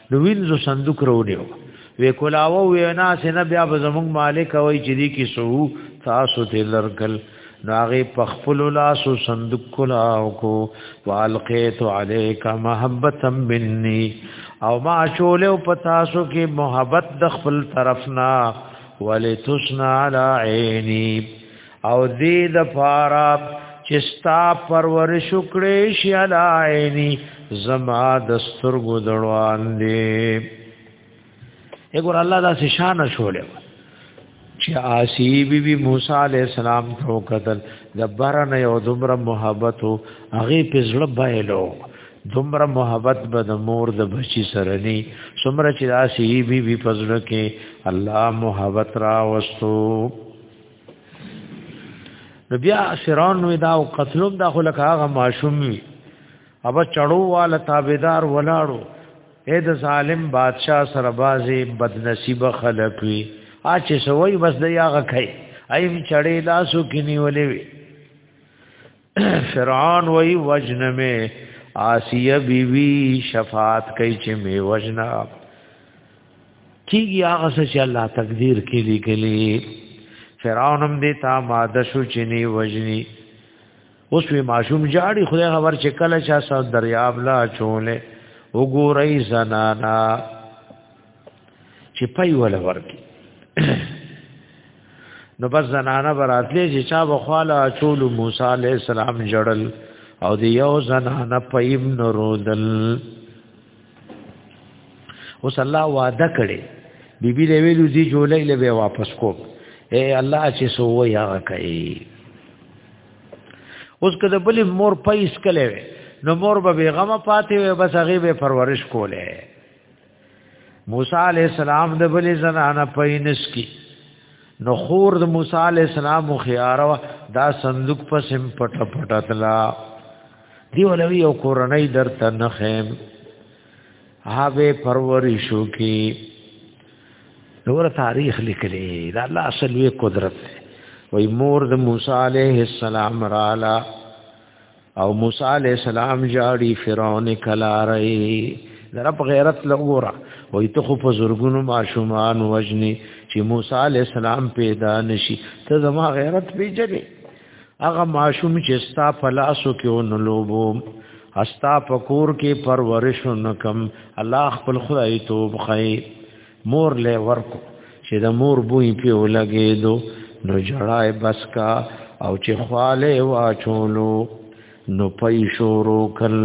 نو وینځو صندوق رونیو وی کولاو وینا سینا بیا به زمونږ مالک وای چې دی کی سو تاسو ته لرګل ناغه پخپل لاس صندوق کولاو کو والقیت علیک محبتا مني او ما شول او پتا سو کې محبت د خپل طرفنا ولتسنا علی عینی او دې د فارا چې ستا پرور شکرې شي علایلی زما د سترګو دړوان دی وګور الله دا شان شوړې چې آسی بی بی موسی علی السلام ته قتل د برن یو دومره محبت او هغه په زړه بایلو دومره محبت به د مور د بچی سره ني څومره چې آسی بی بی فضل کې الله محبت را وستو نو بیا شران وی دا او قتلوم دا خو لکه هغه ماشوم وی ابا چړو والا تابعدار ولاړو اې د ظالم بادشاہ سره بازي بدنصیب خلق وی ا چې سوی بس د یاغه کای ایم چړې لاسو کې نیولې وی فرعون وای وجنه می آسیه بیوی شفاعت کوي چې می وجنه کیږي هغه څه چې الله تقدیر کې لیکلي فرعون هم دې تا ماده شو چې نی وجنی اوس په ماشوم جاړي خدای خبر چې کله چا سره دریاب لا چولې وګورئ زنانا چې پي ول ورکی نو بس زنانه براتلې چې چا بخواله چول موسی علی السلام جړل او دی یو زنانه پیم نرودل اوس الله وعده کړي بیبي له ویلو دي جولې له به واپس کو اے الله چې سو یا کوي اوس کده بل مور پیس کله نو مور به بیغمه پاتې وي بس هغه به پرورش کوله موسی علی السلام د بلې زنانه پینس کی نو خور د موسی علی السلام خيارو دا صندوق په سم پټ پټتلا دی ولوی یو کورنۍ درته نه خیم هغه پرورشو کی نور تاریخ لیکلې دا الله اصل وی قدرت وی مور د موسی علیه السلام رالا او موسی علی السلام جاړي فرعون کلارې درپ غیرت لګورا وې ته خو په زورګونو ماشومان وجني چې موسی علی السلام پیدا نشي ته زما غیرت پیژنې هغه ماشوم چې ستا فلاسو کې ون لوبو استا پکور کې پرورش نکم الله خپل خدای توب خې مور له ورکو چې د مور بوی په ولګېدو نو جړای بس کا او چې خواله واچولو نو پي شورو کل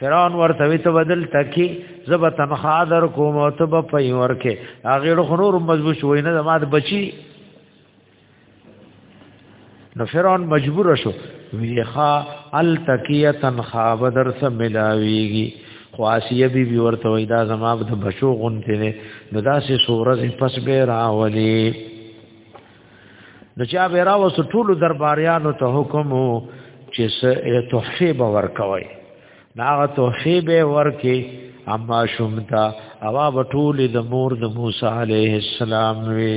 فرعون ورته وی ته بدل تکي زب تنخوا در کوم او ته په ورکه هغه خنور مضبوط شوی نه زماد بچي نو فرعون مجبور شو ویخا التکیه تنخوا بدر سره ملاویږي خو آسیه بی بی ورته وای دا زما د بشو غونته نه نو داسې سورز پس به راولي نو چا به راو ټول درباریانو ته حکم چې سه تحفه به ورکوي ناغه تحفه به ورکي اما شومتا اوا بټول د مور د موسی عليه السلام وی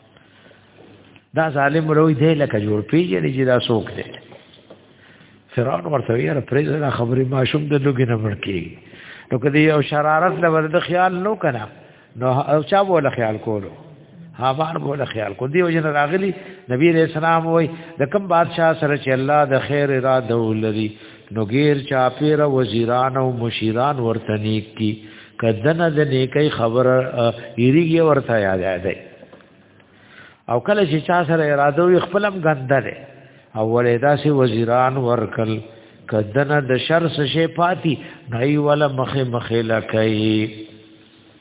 دا ظالم روي دی لکه جوړ پیژنې چې دا څوک دی فرعون ورته یې را پرې دا خبرې ماشوم د لوګي نه مړ کیږي نو کدی یو شرارت لور د خیال نو کنه نو او چا بوله خیال کولو هاوار بوله خیال کو دیو جن راغلی نبی رسول الله وای د کوم بادشاہ سره چې الله د خیر را دولري نو غیر چاپیر وزیران او مشیران ورته نیک کی کدن د نیکي خبر ایریږي ورته یاد دی او کله چې چا سره اراده وي خپلم غنده دی او ولدا سي وزیران ورکل کدن د شر سشه پاتی نای ولا مخه مخه لکای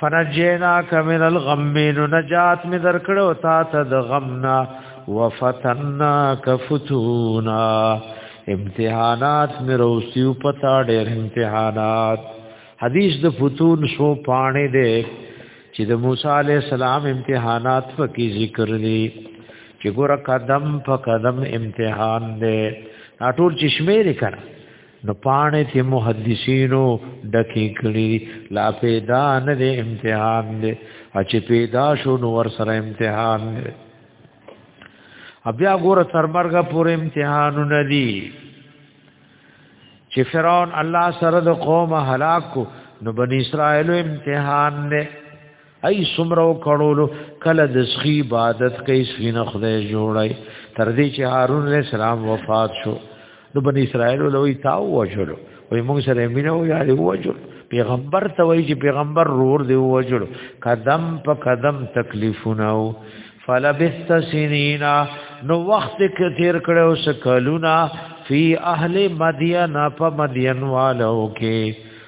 فنجیناک من الغم نو نجات می درکړو تا ته د غمنا وفتناک فتونا امتحانات می روسیو پتا ډېر امتحانات حدیث د فتون شو پانه دې چې د موسی علی السلام امتحانات پکې ذکر دي چې ګور قدم په قدم امتحان دې ټول چشمه لري کړه نو پانه چې محدثینو ډکی کړي لا پیدا نه دی امتحان دی چې پیدا شو نو ور سره امتحان دی بیا ګوره تر مرګه پورې امتحانونه دي چې فرعون الله سره د قوم هلاک کو نو بنی اسرائیل امتحان نه ای سمرو کړولو کله د سخی عبادت کوي سینه خدای جوړای تر دې چې هارون علیہ السلام وفات شو نو بنی اسرائیل لوی تاو وشلو وای موږ سره مینه و یاري وجل پیغمبر ته وای چې پیغمبر رور دی وجل قدم په قدم تکلیفونه او فلبست سنینا نو وخت کې تیر کړو سکلونا فی اهل مدین په مدین والو کې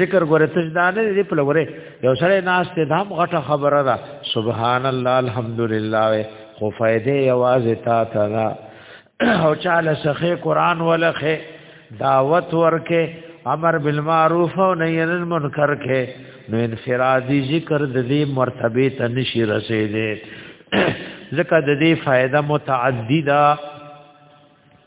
ذکر غره تجدانه دې په لوره یو سره ناس ته دام غټه خبره ده سبحان الله الحمدلله خو فائدې आवाज تا تا او چاله سخه قران ولخه دعوت ورکه امر بالمعروف او نهی عن المنکر کې نو انفرادي ذکر د دې مرتبه ته نشي رسیدي ځکه د دې فائدہ متعدده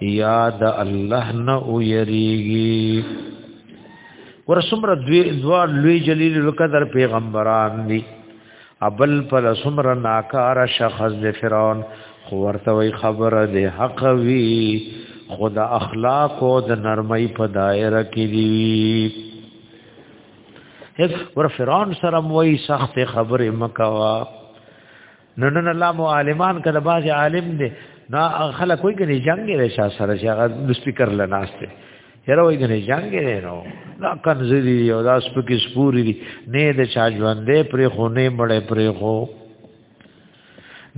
یا د الله نه او یریږي ورسمره دوی دوا لوی جلیل القدر پیغمبران دي ابل پر سمره ناکار شخص د فرعون خو ورته وی خبره د حق وی خدا اخلاق او د نرمۍ په دایره کې دي ور فرعون سره وی سخت خبره مکوا نو نن الله مو عالمان کله باز عالم دی نا خلک وایي کني جنگ یې شاه سره چې هغه د سپیکر لناسته یره وایي کني جنگ یې نو دا کنځري او دا سپکی سپوري دي نه د چا ژوندې پرې خو نه مړې پرې خو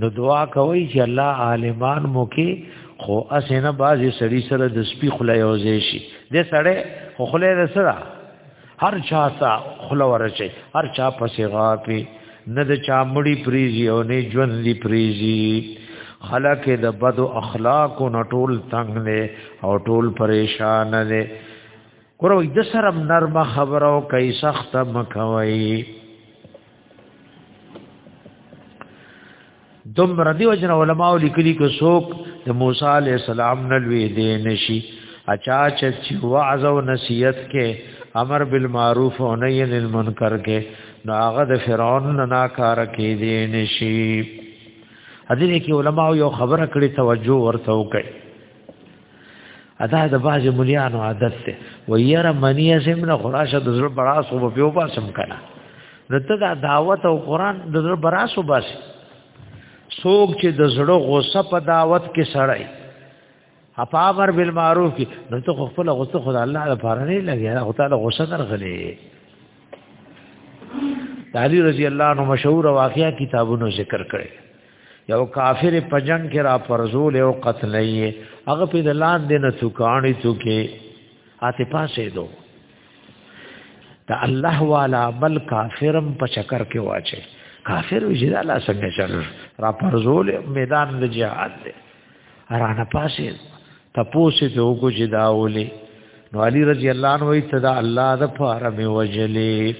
نو دعا کوي چې الله عالمان مو کې خو اسنه بازي سړی سره د سپی خلای اوځي شي د سړی خو خلای سره هر چا ته خله ورچي هر چا پسې غاپي نه د چا مړی پریزي او نه ژوند دی پریزي خلک د بد اخلاق او ټول تنگ نه او ټول پریشان نه کورو د سرم نرمه خبرو کوي سخت مکوي دوم ردی وجن علماء لیکلی کو سوک د موسی علی السلام نلوی دی نشي اچا چې وعظ او نصیحت کې امر بالمعروف او نهی عن المنکر کې نو هغه د فرعون نه ناکاره کې دی نشي حدیث کې علماء یو خبره کړې توجه ورته وکړي ادا د باج مليانو عادت ته و ير منی سم نه خراشه د زړه براس او په وبا سم کنه نو ته دا دعوت او قران د زړه براس وباس سوق چې د زړه غوسه په دعوت کې سړای اپا امر بالمعروف کې نو ته خپل غوسه خدای الله لپاره نه لګي هغه تعالی غوسه درغلي علي رضی الله عنه مشهور واقعیا کتابونو ذکر کړي یو کافر په جنگ کې را پرزول او قتل یې هغه په دلان دې نه څوکانی څوکې اته پاسې دو دا الله والا بل کافرم په چکر کې واچي کافر وجدا لا څنګه چل را پرزول میدان د جهاد دی رانه پاسې تپوسه ته وګو چې دا ولي نو علي رضی الله عنه وی تدا الله د پاره می وجلې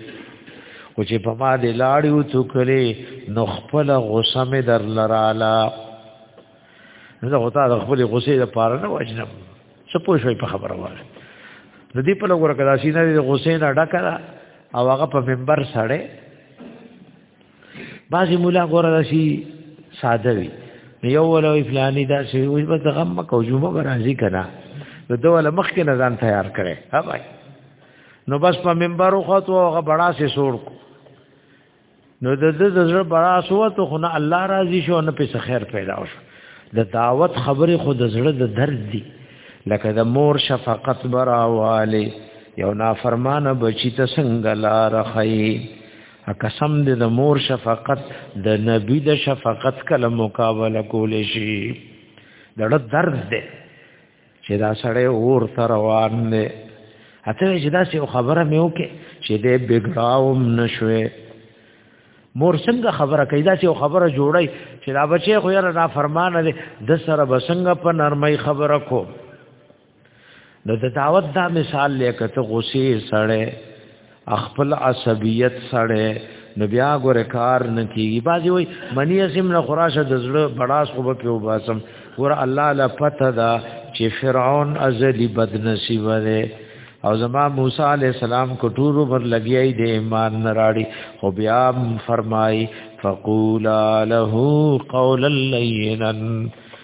او چې په ما دې لاړې او تو کړې نو خپل غصه می در لراله زه غوتا د خپل غصې د پاره نه وجنم څه پوه شوي په خبره وره د دې په لګور کدا سینه د غصې نه ډکره او هغه په منبر سره بعضی مولا غوړه راشي ساده وي یو ولوي فلاني دا شي وي بس غم کو جمعه برازي کنه نو دا ول مخ کې نزان تیار کړي ها بھائی نو بس په منبر خو تو هغه بڑا سي سور کو نو د د زړه بڑا سو ته خو نه الله راضي شو نه په خیر پیدا شو د دعوت خبره خو د زړه د درد دي لکه د مور شفقت براواله یو نافرمانه بچی ته څنګه لار خي قسم دې د مور شفقت د نبی د شفقت کله مقابله کول شي د درد دې چې دا سړی اور تر روان دی اته چې دا څه خبره مې وکړه چې دې بګړاوم نشوي مور څنګه خبره کوي دا څه خبره جوړي چې دا بچي خو یې را فرمانه دي د سره بسنګ په نرمۍ خبره کو نو د دعوت دا مثال لکه ته غصه سړې خپل عصبیت سړې نو بیا ګور کار نه کیږي بازي وای منی اسم نه خراشه د زړه بڑاس خو به پیو باسم ګور الله لا پته دا چې فرعون ازلی بد نصیب دی او زما موسی علی السلام کټورو پر لګیای د ایمان نراړي خو بیا فرمای فقولا له قولا لینا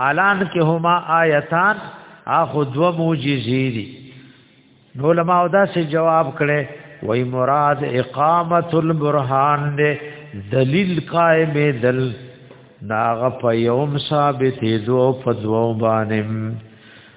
حالان کې هما آیتان اخو دو معجزې دي نو علماء دا سه جواب کړي وای مراد اقامت البرهان دې دلیل قائم دل ناغ په یوم ثابت دو په دو باندې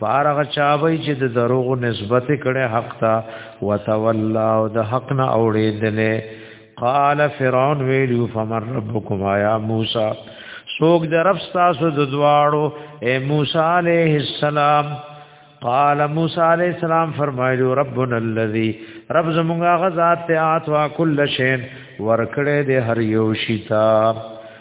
پارغه چاوي چې د دروغ نسبت کړي حق ته وتولى او د حق نه اوړېدلې قال فرعون ویلو فمن ربكم يا موسى سوق د رب تاسو د دواړو اے موسی عليه السلام قال موسی عليه السلام فرمایلو ربنا الذي رب زمونږه غزاد ته اتوا کل شین ورکړې د هر یو شتا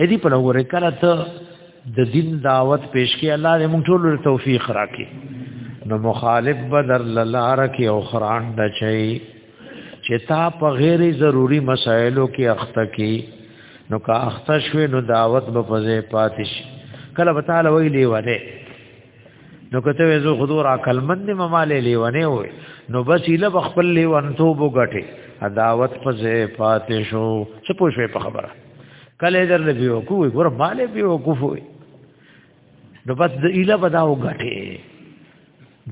هدي په لور کله ته د دین دعوت پیش کې الله دې موږ ټول توفیق راکړي نو مخالف بدر لاره کې او خران دچي چې تا په غیر ضروری مسایلو کې اخته کې نو کا اخته شوي نو دعوت به پځې پاتې شي کله به تعالی ویلې وره نو کته وې زه خودو را کلمن دې مماله لیونه وې نو بس اله بخپل لیون تو بوګټه عداوت په زه پاتې شو څه پوښې په خبره کله در نه بیو کو ګور مالې بیو کوفو نو بس د اله بداو غټه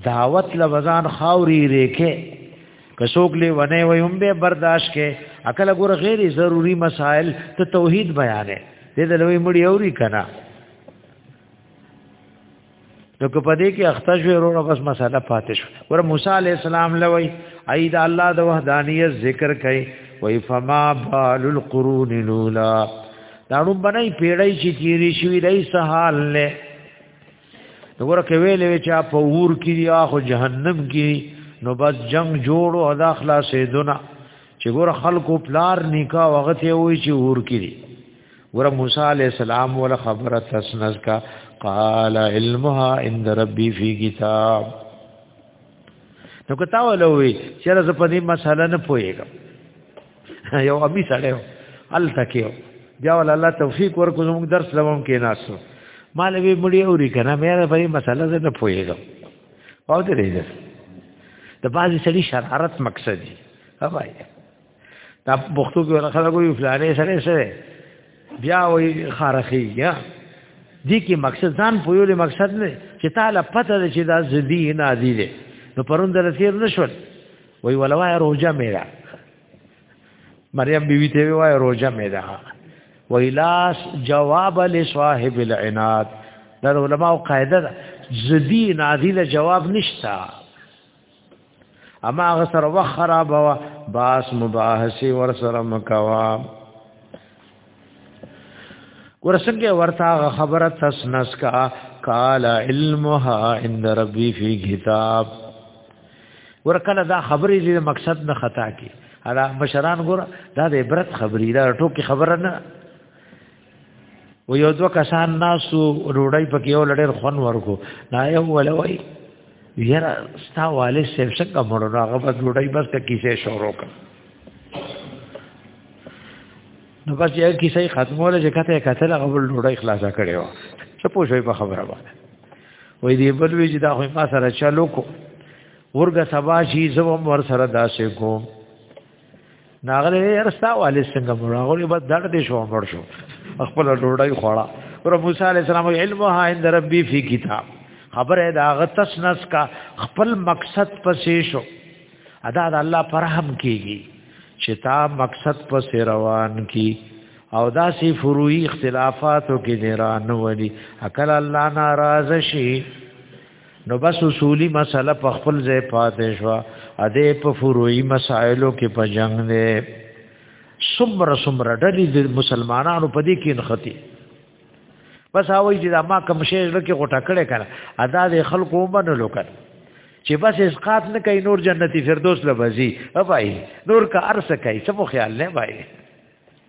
دعوت لوزان خاوري ریکه کڅوک لی ونه وي هم به برداشت کې عقل ګور غیر ضروری مسائل ته توحید بیانې دې د لوی مړی اوري کنا نو که پدې کې اخته شوې ورو بس مساله پاتې شو ور موسی عليه السلام لوي اي دا الله د وحدانيت ذکر کوي وای فما بال القرون الاولى دا نو بنای پیړای چې تیری شوی دای سهال نه وګوره کې ویلې چې په ور کې یا خو جهنم کې نو بس جنگ جوړ او دا خلاصې دونه چې ګوره خلکو پلار نکاح وغته وای چې ور کې ور موسی علیہ السلام ول خبره تسنز کا قال علمها عند ربي في كتاب نو کتا ولوي چیرې ز په دې مسله نه پويګم یو امي سره ال تکيو بیا ول الله توفیق ورکو زموږ درس لوم کې ناسو مال به مړی اوري کنه مې په دې مسله نه پويګم او دې دې د بازي سړي شرارت مقصد دی هوايه دا پښتو کې ورخه کوي فلانه سره سره بیا وای خارخي یا دي کې مقصد ځان پویول مقصد نه چې تعالی پته ده چې دا زدي نه دي دي نو پرون در تیر نشول وای ولوای روزه میرا مریم بیوی ته وای روزه میرا وای لاس جواب لصاحب العناد دا علماء قاعده ده زدی نادی له جواب نشتا اما هغه سره وخت خراب وا باس مباحثه ور سره مکوا ورسنګه ورتا خبره تسنس کا قال علمها عند ربي في كتاب ورکله دا خبرې دې مقصد نه خطا کی ادا مشران ګور دا د عبرت خبرې دا ټوکی خبره نه و یو دو کسان ناسو روړی پکې یو لړ خون ورکو نا یو ولوي یرا ستا والد سیف څنګه مړو هغه په روړی بس ته کیسه شروع کړ نو بس یو کیسه ختموله چې کته کتل هغه بل روړی خلاصه کړي و څه پوښوي په خبره باندې وې دی بل وی چې دا خو ما سره چلو کو ورګه سبا شي زوم ور سره داسې کوم ناغله یې رستا والي څنګه مړ هغه بس دړ دې شو مړ شو خپل ډوډۍ خوړه پر موسی عليه السلام علمها عند ربي في کتاب خبره دا غتس نس کا خپل مقصد پسې شو ادا د الله پرهم کیږي چې تا مقصد پسې روان کی او دا سی فروعي اختلافاتو کې نه رانه ولي عقل الله ناراض شي نو بس اصولی مسله په خپل ځای پاتې شو ا دې په فروعي مسائلو کې په جنگ دې سمر سمر ډلې د مسلمانانو په دې کې نختی بس هاوی چې دا ما کوم شی لکه غټه کړې کړه ادا دې خلکو ومنلو کړه چې بس اسقات نه کوي نور جنتی فردوس لبزي ابای نور کا ارسه کوي سمو خیال نه بای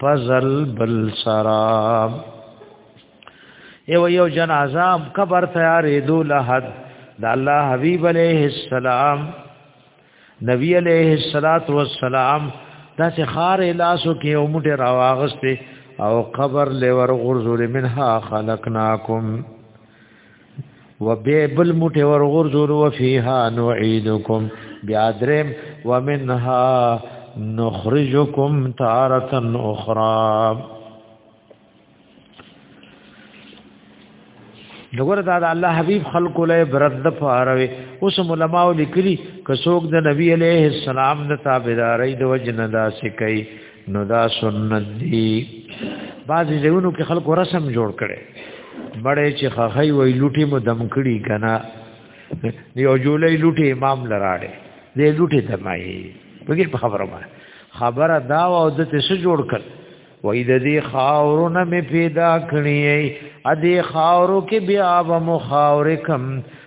فزل بل سراب یو یو جنازه قبر تیارې دو لحد د الله حبیب علیه السلام نبی علیه الصلاۃ والسلام دا چې خار لاسو کې یو موټه راواغسته او قبر لور غرزور منها خلقناکم و به بل موټه ورغور زور و فیها نعیدکم بیا درم و منها نخرجکم تارتا اخرى دغه دا الله حبیب خلق له برد فاروي اوس علماء لیکلي کڅوګ د نبی عليه السلام د تابعداري د وجنه دا سکي نو دا سنت دی بعضی ځایونو کې خلکو رسم جوړ کړي بڑے چې خخای وای لوټي مو دم کړي کنه یو جولای لوټي امام لراړي دې لوټي دمای بګي په خبره ما خبره دا او د ته څه جوړ کړ وای د دې خاورو نه می پیدا کړی ا دې خاورو کې بیا و مخاور کم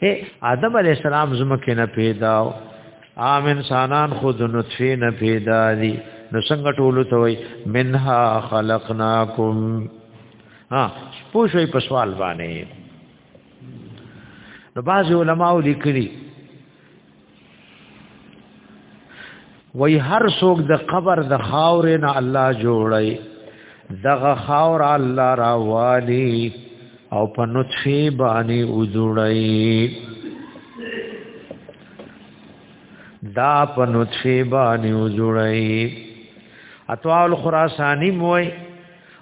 اے آدم علی السلام زمکه نه پیدا او عام انسانان خود نطفه نه پیدا دي نو څنګه ټول ته وای منها خلقناکم ها پوښوي په سوال باندې نو بعض علماء لیکلي وای هر څوک د قبر د خاورې نه الله جوړي دغه خاور الله را والی او په نطفه باندې وجوړي دا په نطفه باندې وجوړي اتوال خراسانی موي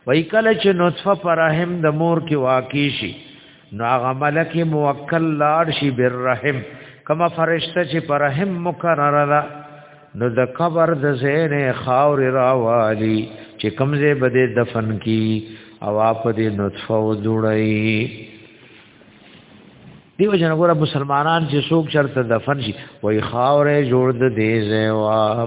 وای کله چې نطفه پر رحم د مور کې واقع شي نو هغه ملک موکل لاړ شي بالرحم کما فرشته چې پر رحم مقرر ده نو د قبر د زین خاور راوالی چې کمزه بده دفن کی او اپ دې نطفه وډړی دیو جن ګور مسلمانان چې څوک چرته دفن شي وای خاورې جوړ د دې زوا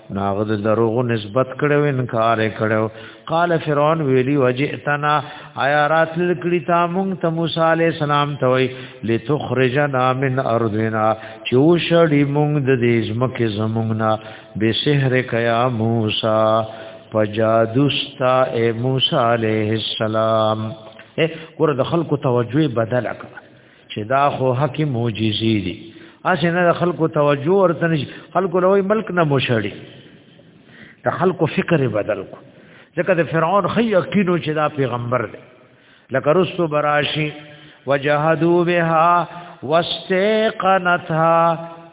ناغه د دروغو نسبت کړو انکار کړو قال فرعون ویلی وجئتنا آیا رات لکړی تا مونږ ته موسی علی السلام ته وی لتخرجنا من ارضنا چوشړی مونږ د دې ځمکه زمونږنا به سحر کیا موسی فجادستا اے موسی علیہ السلام اے ګور د خلکو توجه بدل کړ چې دا خو حق معجزې دي اسه نه خلکو توجه ورته نشي خلکو لوی ملک نه مشړي د خلکو فکر بدل کو ځکه د فرعون خي یقینو چې دا پیغمبر دی لکه رسو براشي وجهدوا بها واستيقنتها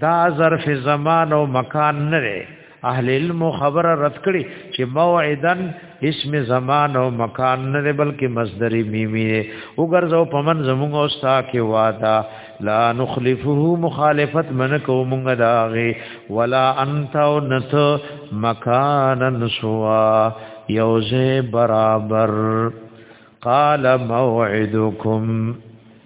دا ظرف زمان او مکان نه لري اهل علم خبره رد کړي چې موعدن اسم زمان او مکان نه لري بلکې مصدر میمی نه وګرځو پمن زموږ او ستا کې واده لا نخلفه مخالفت من کو مونږ داغه ولا انت او نت مکانن سوا یوزه برابر قال موعدکم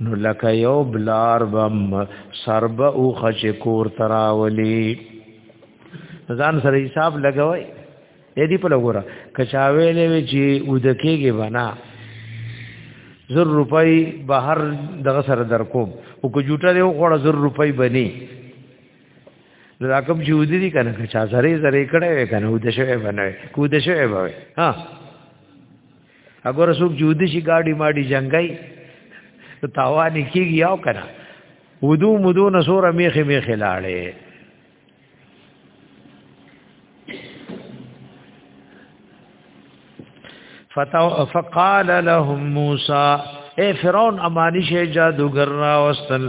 نو لکه یو بلار بم سرب او خچ کور تراولی ځان سره حساب لګوي دې دی په لګورا کچاویلې وی چې ودکیږي بنا زر روپۍ بهر دغه سره درکوم او کو جوټه دی خوړه زر روپۍ بني دا کوم چې ودی دي کنه کچا زری زری کړه وې کنه ودشه وې بنوي کو دشه وې بوي ها اګور څوک جود شي گاډي ماډي جنگي ته تاوان کیږي او کنه ودو مدو نسور میخه میخه لاړې فقال لهم موسی اے فرعون امانی شه جادوګر را واستل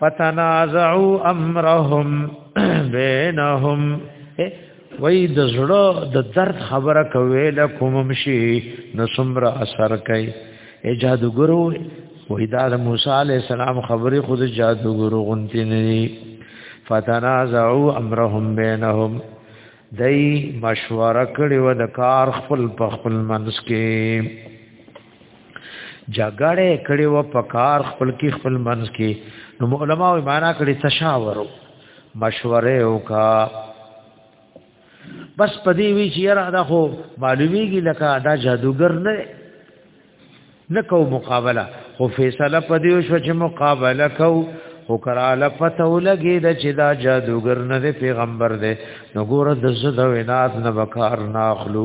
فتنازعوا امرهم بینهم وای د زړه د درد خبره کوي لکم مشي نو سمره اثر کوي ای جادوګرو وای دا د موسی علی السلام خبره خود جادوګرو غونتی نه فتنازعوا امرهم بینهم دای مشوره کړي و د کار خپل په خپل منځ کې جګړه کړي و په کار خپل کې خپل منځ کې نو علماء معنا کړي تشاورو مشوره وکا بس پدی وی چې یاره دا خو معلومیږي لکه دا جادوګر نه نه کو مقابله خو فیصله پدی شو چې مقابله کو خو کراله پته ولګي د چې دا جادوګر نه پیغمبر دی نو ګوره د زړه وینات نه وکار نه اخلو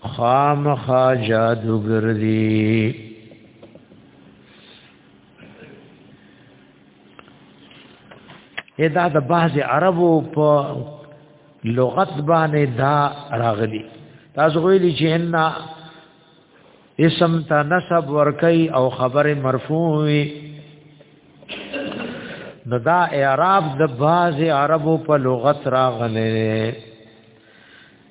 خامخا جادوګر دی ادا د بعض عربو په لغت باندې دا راغلی تاسو ویلی چې ان اسم ته نسب ورکي او خبر مرفوع وي نو دا اعراب د بعض عربو په لغت راغلی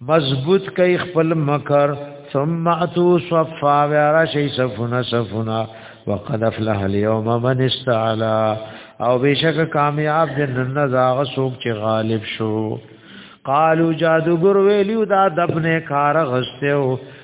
مضبوط کوي خپل مکر ثم اتو صفا ورا شي صفنا صفنا وقد افلح اليوم من استعلا او بشک کامیاب دن نزاغ سوک چې غالب شو قالو جادوګر ویلیو دا دبنه کار غستو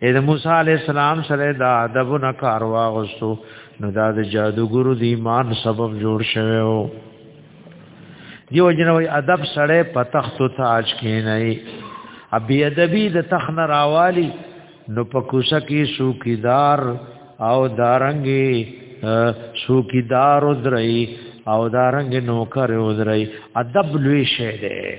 اې د موسی علی السلام سره دا ادب نه کار واغستو نو دا د جادوګرو د ایمان سبب جوړ شوی او دیو جنوي ادب سره په تخت او تاج کې نه ابي ادبي د تخ نه راوالي نو په کوسه کې سوکیدار او دارنګي سوکیدار او درای او دارنګ نوکر او درای ادب لوي شه ده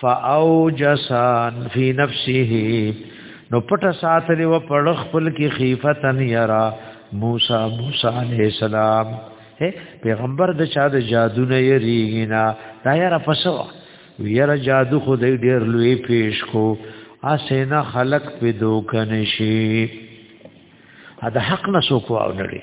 فاوجسان فی نفسه نو پټه ساتل و پړ خپل کی خیفتن یرا موسی موسی علیہ السلام پیغمبر د چا د جادو نه یریږي نه دا یاره پسو ویره جادو خو دې ډیر لوی پیش کو اسینا خلق په دوکن شي دا حق نه سو کو او نړي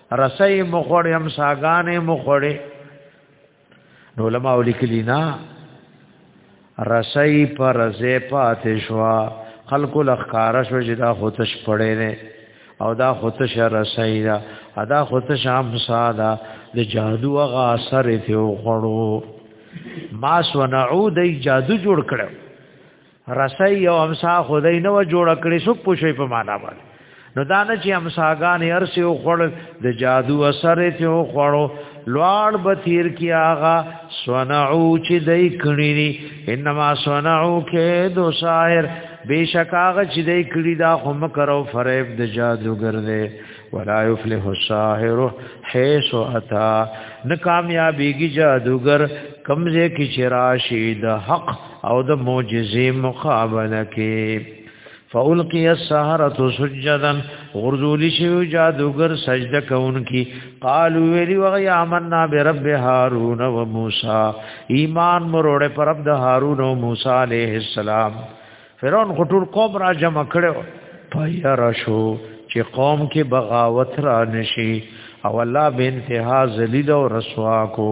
رسې مخړې هم ساګانې مخړې نو علماء لیکلی نه رسې پر رسې پاتې شوا خلق لخکار شو چې دا خوتش پړې نه او دا خوتش رسې دا ادا خوتش هم ساده د جادو غا اثر ته وخړو ماس ونعود جادو جوړ کړو رسي او امسا خدای نو جوړ کړی سو پوښي په معنا باندې نو دا نه چې امساګان ارسي او خړ د جادو اثر ته او خړو لوړ بثیر کی آغا سنعو چې دای کړی دي انما سنعو کې دو شاعر بیشک آغا چې دای کړی دا هم کرو فریب د جادوګر دی ولا یفلح الساحر حيث اتا ناکامیابیږي جادوګر کمزه کی چراشی د حق او د معجزې مقابله کې فالقي السحرة سجدا غرذول شو جادوګر سجده کوونکی قالو ویلی وغی آمنا برب هارون و موسی ایمان مروړه پر رب د هارون او موسی علیه السلام فرعون خټول قوم را جمع کړو پایا را شو چې قوم کې بغاوت را نشي او الله به انتها ذلیل او رسوا کو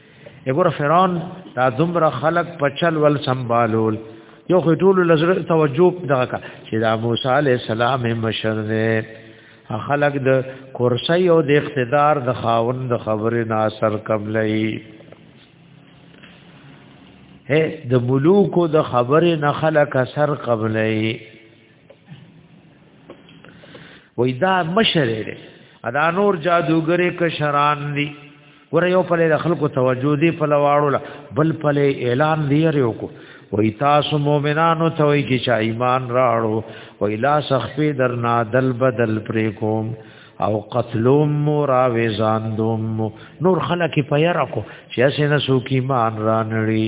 وګوره فرعون دا دومره خلق په چل ول سنبالول یو خو ټول لزر توجه دغه کا چې دا موسی علی السلام مشر دی خلق د کرسی او د اقتدار د خاون د خبرې نه اثر کم لئی هه د ملوکو د خبرې نه خلق اثر قبلې وې دا مشره ده ادا نور جادوګره کشران دي ور یو په له خلکو توجه دی په لواړو بل په اعلان دی یو کو وای تاسو مؤمنانو ته وای کی چا ایمان راړو وای لا سخفی درنا دل بدل پرې کوم او قتلوم را وزاندوم نور خلک په یره کو چې اسنه سو کی ایمان رانړي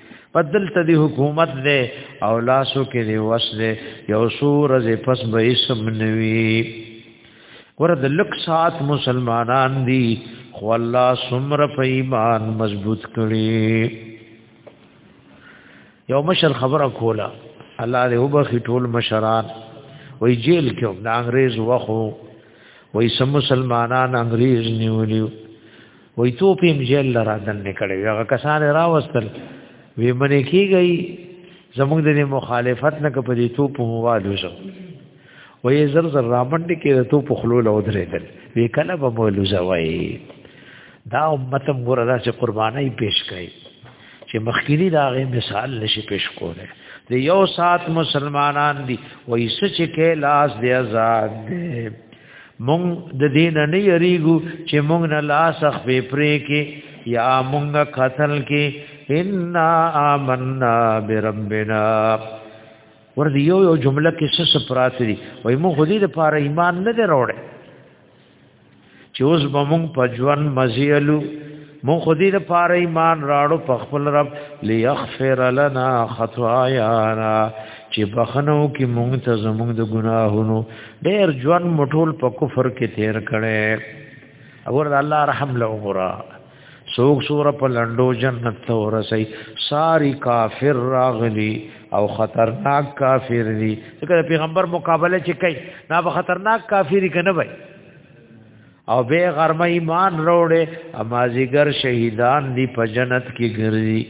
بدل ته دی حکومت دی او لاسو کې دی وس دی یو سور از پس به اسم نوی ور د لک سات مسلمانان دی خو الله سمر په ایمان مضبوط کړي یو مشر خبره کوله الله دې وبخي ټول مشران وای جیل کې د انګريز وخو وای سم مسلمانان انګريز نیولیو وای تو په مجل لرا دن نکړي هغه کسان راوستل وی منې کیږي زموږ د مخالفت نه کپ دي تو په موالو شو وای زر زر رامنډ کې تو په خلو له درېدل وی کله به مولو زوي دا امت مور را چې قرباني پیش کړي چې مخکینی دا غي مثال نشي پیش کوله د یو سات مسلمانان دي وای سچ کې لاس دی آزاد دی مونږ د دین نه یریګو چې مونږ نه لاس خپې پرې کې یا مونږ قتل کې ان آمنا بربنا ور دې یو یو جمله کې څه سپرات دي وای مونږ خو دې لپاره ایمان نه دروړې چې اوس به مونږ په ژوند مزیلو مونږ خو دې لپاره ایمان راړو په خپل رب ليغفر لنا خطايانا چې بخنو کې مونږ ته زمونږ د ګناهونو ډیر ژوند مټول په کفر کې تیر کړي اور الله رحم له غرا سوک سور په لندو جنت ته ورسي ساری کافر راغلی او خطرناک کافر دی ځکه پیغمبر مقابله چې کوي نا به خطرناک کافری کنه وای او به غرمه ایمان وروړي امازیګر شهیدان دی په جنت کې ګرځي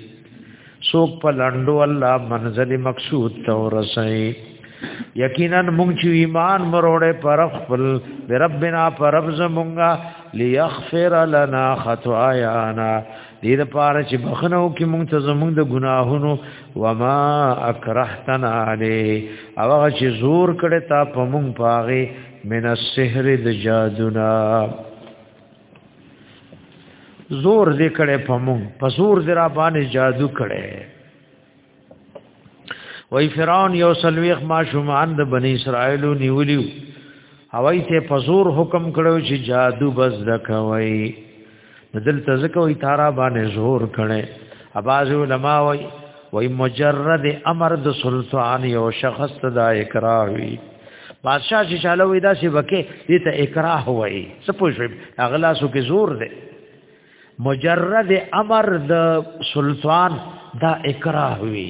سوک په لندو الله منزل مقصود ته ورسي یقینا مونږ چې ایمان وروړي پر خپل ربنا پر رب زمونږه ليغفر لنا خطايانا دې د پاره چې بخنو کې مونږ ته زمونږ د ګناهونو وما اکرهتنا عليه او هغه چې زور کړي تا په مونږ پاغه من السحر د جادونا زور دې کړي په مونږ په زور دې را باندې جادو کړي وای فرعون یو سلويخ ما شومان د بنی اسرائیل نیولیو هوای ته په زور حکم کړو چې جادو بس دکوي دل تزکه وی تارا باندې زور کړي اباز علماء وی وی مجرد امر د سلطان یو شخص ته دا اقرار وی بادشاہ چې چاله وی دا سی وکي دې ته اقرار وای سپوږ اغلا سو کې زور دی مجرد امر د سلطان دا اقرار وی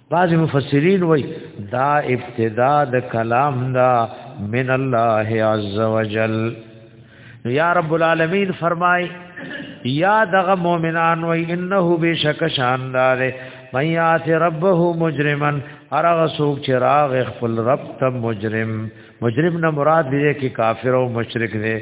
بعض مفسرین وای دا ابتدا د کلام دا من الله عز وجل یا رب العالمین فرمای یا دغه مؤمنان وای انه بشک شاندار من یات ربه مجرما ارغ سوق چراغ خپل رب ته مجرم مجرم نه مراد دې کې کافر او مشرک دې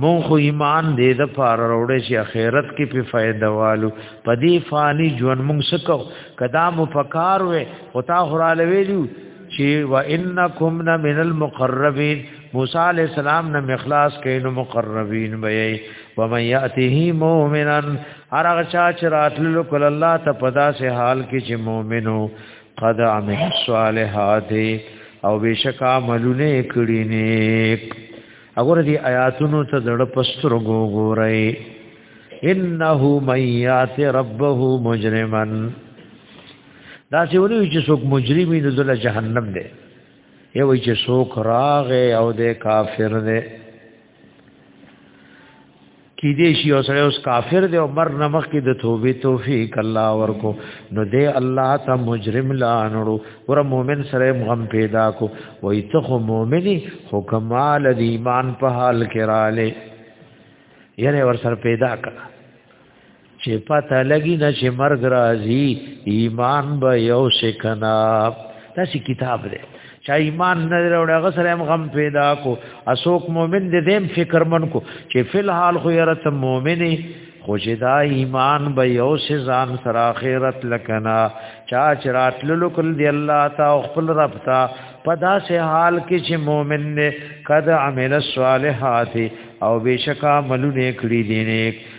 مون خو ایمان دې د پار وروړې چې اخرت کې په فائدہ والو په دې فانی ژوند مون سکو کدا مو پکار وې او تا خراله ویلو چې و انکم من المقربین موسی علی السلام نه مخلاص کین مقربین وې و من یاته مؤمنا هر چا چې راتللو کول الله ته پدا سه حال کې چې مؤمنو قد عمل الصالحات او بشکا ملونه کړی نیک اگر دی آیاتونو ته دړ پسترګو ګورئ انه من یات ربه مجرما دا چې ونی چې څوک مجرمي د ذل جهنم دی یو چې څوک راغ او د کافر دی کې دې شي او سره اوس کافر دی او مر نمخ کې د توبې توفیق الله ورکو نو دې الله ته مجرم لا نړو ور مؤمن سره غم پیدا کو وای ته خو مؤمنی خو کمال د ایمان په حال کې رااله یره ور سره پیدا کړه چې پته لګی نه چې مرګ راځي ایمان به یو شکنا تاسو کتاب دی چا ایمان نه وروړ هغه سره هم غم پیدا کو اسوک مؤمن دې دیم فکر من کو چې فل حال خو یره ته مؤمنه خو چې دا ایمان به یو شي ځان سره اخرت لکنا چا چې راتللو کل دی الله تا خپل رب تا پدا سے حال کې چې مؤمن دې قد عمل الصالحات او بشکا ملونه کړی دینه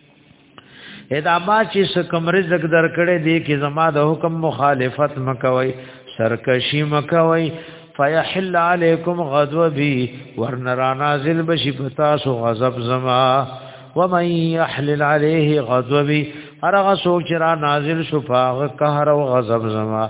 ادا ما چې سکم رزق درکړې دې کې زما د حکم مخالفت مکوي سرکشي مکوي فیحل علیکم غضبی ورنرا نازل بشی پتاسو غضب زما ومن یحلل علیه غضبی هرغه سوچ را نازل شو پاغه قهر او غضب زما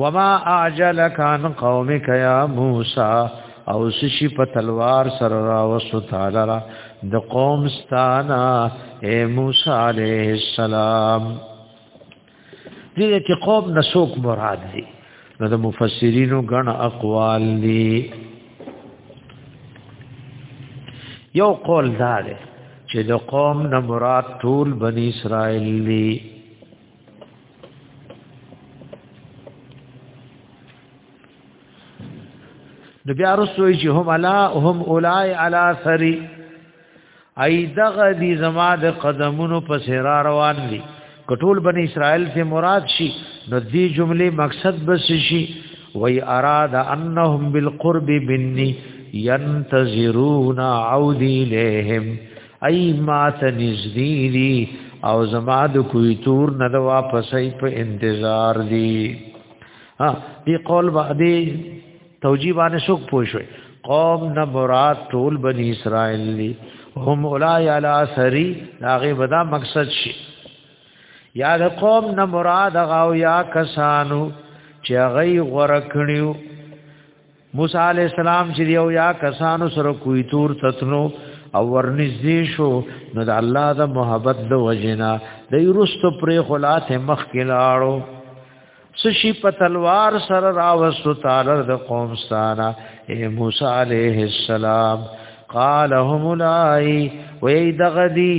وما اعجلک عن قومک یا موسی او سشی په تلوار سره را وسو تعالی را د قوم ستانا اے موسی علیہ السلام دې کې قوم نسوک مراد دی نو د مفسرینو غن اقوال دي یو قول دا دی چې د قوم نه مراد ټول بنی اسرائیل دي نو بیا رسوی چې هم علا هم اولای علا سری ای دغه دی زما د قدمونو په سر روان دي کټول بنی اسرائیل ته مراد شي نو دی جمله مقصد بس شي وی اراد انهم بالقرب مني ينتظرون عودي لهم ای ما ته نږدې دي او زما د کوی تور نه د واپسې په انتظار دي ها دی قول باندې توجیه باندې شوک پوښوي قوم نه مراد ټول بنی اسرائیل دي هم اولای علی سری هغه ودا مقصد شي یا د قوم نه مراد غاو یا کسانو چې هغه غره کړیو موسی علی السلام چې یو یا کسانو سره کوی تور تتنو او ورنږدې شو نو د الله د محبت د وجنا د یرست پرې خلاص مخ کې لاړو سشي په تلوار سره راوستو تعالی د قوم ستانا اے موسی علیہ السلام قال هم لای وې دغدی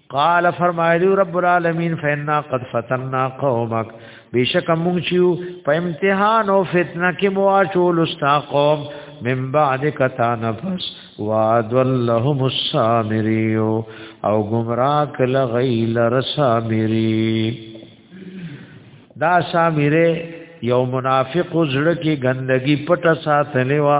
قال فرمایلی رب العالمین فإنا قد فتنا قومک بیشک مونږ چیو په امتحان او فتنه کې مو اچول استا قوم من بعد کتا نفس وادلهم السامری او گمراه کل غیل رسامری دا سامری یو منافق زړه کې ګندګي پټه ساتلې وا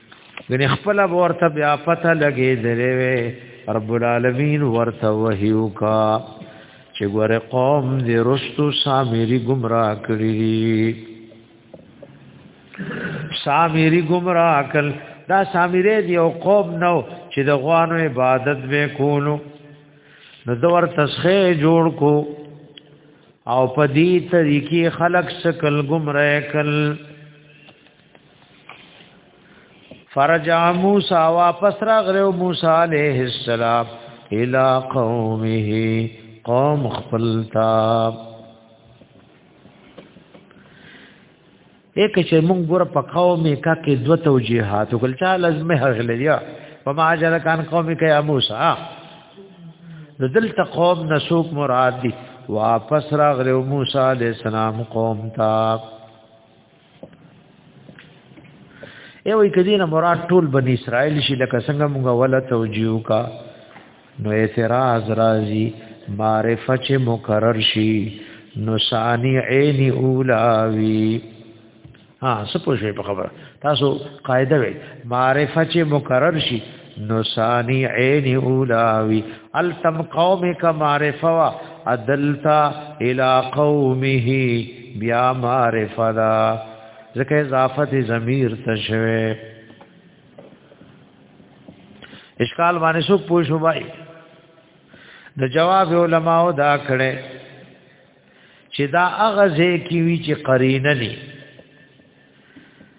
ګنې خپل ورته بیا پته لګې درې وې رب العالمین ورته وحیو کا چې ګوره قوم دې رستو سامری گمراه کړی سامری گمراه کړ دا سامری دی او قوم نو چې د غوانو عبادت وکونو نو دور تسخه جوړ کو او په دې طریقې خلق شکل گمراه کړ فرجع موسی واپس راغلو موسی علیہ السلام الى قومه قوم خپلتا یک چې موږ ګور په قومه کا کې دوه توجيهات وکړ چا لازمه هغلیا وما اجر کان قومه کې یا موسی نو دلته قوم نسوک مراد دي واپس راغلو موسی عليه السلام قوم ته یو کدی نه مراد ټول بنی اسرائیل شي لکه څنګه موږ ولا توجیو کا نو اعتراض راځي معرفت چې مکرر شي نو ثانی عین اولاوی ها سپوږی په خبره تاسو قاعده وي معرفت چې مکرر شي نو ثانی عین اولاوی التم قوم کا معرفه وا عدلتا الى قومه بیا معرفه دا ځکه اضافت ضمیر ته شوه اشکال باندې څوک پوښو بای د جواب علماو دا کړي چې دا اغه ځکه وی چې قرینه نه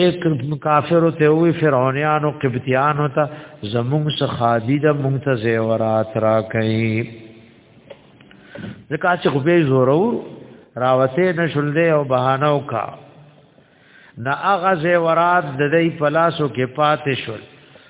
ایک کافر ته وی فرعونانو قبطیانو ته زمونږ څخه خادی د مونږ ته زیورات را کوي ځکه چې خو به زورو راوته نشول دی او بهانه وکا نه هغه زیورات د دې پلاسو کې پاتې شول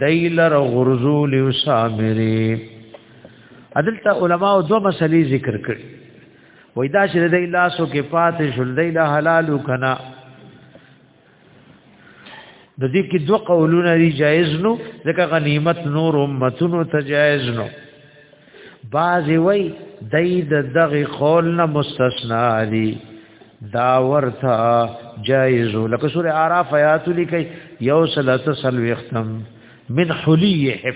دیلر غرزول او سامری عدالت علماء دو مسلې ذکر کړي وای دا چې د لاسو کې پاتې شول دی له حلالو کنا د دې کې دوه قولونه دي جایز نو ځکه غنیمت نور امتونو ته جایز نو بعضی وی دای د دغه قول نه مستثنا دي دا ورته جایز لکه سوره اعراف آیات لیکي یو سلات سلوختم من حلیه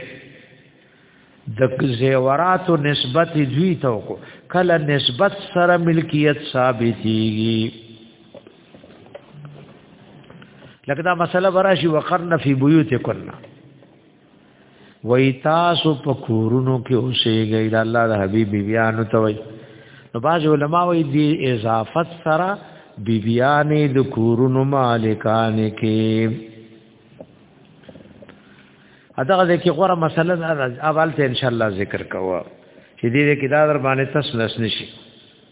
د زیورات نسبت دوی ته کو کله نسبت سره ملکیت ثابتېږي لکه دا مسله براشي وقرن فی بیوتکنا وای تاسو په کورونو کې اوسېږئ د الله د حبيب بیبيانو ته وای نو باج علماء وای دی اضافت سره بیبيانې د کورونو مالکان کې اداغه د کې غوړه مسله ده اول ته ان شاء الله ذکر کوو چې دې کې دا در باندې تاسو نس نشي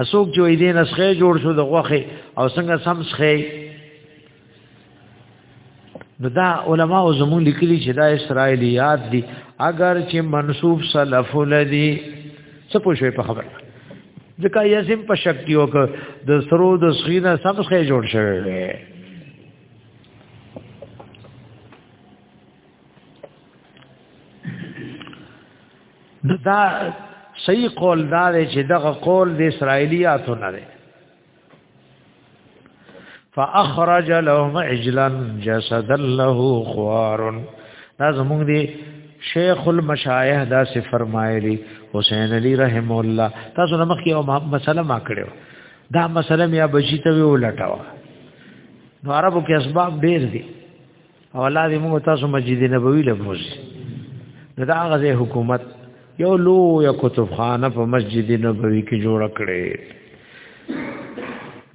اسوک جو دې نسخه جوړ شو د غوخه او څنګه سم سخه نو دا علما او زمون لیکلي چې دا اسرایلیات دي اگر چې منسوب سلف لدی څه پوښوي په خبره ځکه یزم په شک دی او د سرو د سخینه سم سخه جوړ شوی دی دا صحیح قول دا دی چې دغه قول د اسرایلیاتو نه دی فاخرج لهم عجلا جسدا له خوار دا زمونږ دی شیخ المشایخ دا سی فرمایلی حسین علی رحم الله تاسو نو مخکې او مسله ما کړو دا مسله میا بچی ته وی ولټاوه نو عربو کې اسباب ډیر دي او الله دې موږ تاسو مسجد نبوي لبوز دا هغه حکومت یو لو یا کتابخانه په مسجد نبوي کې جوړ کړي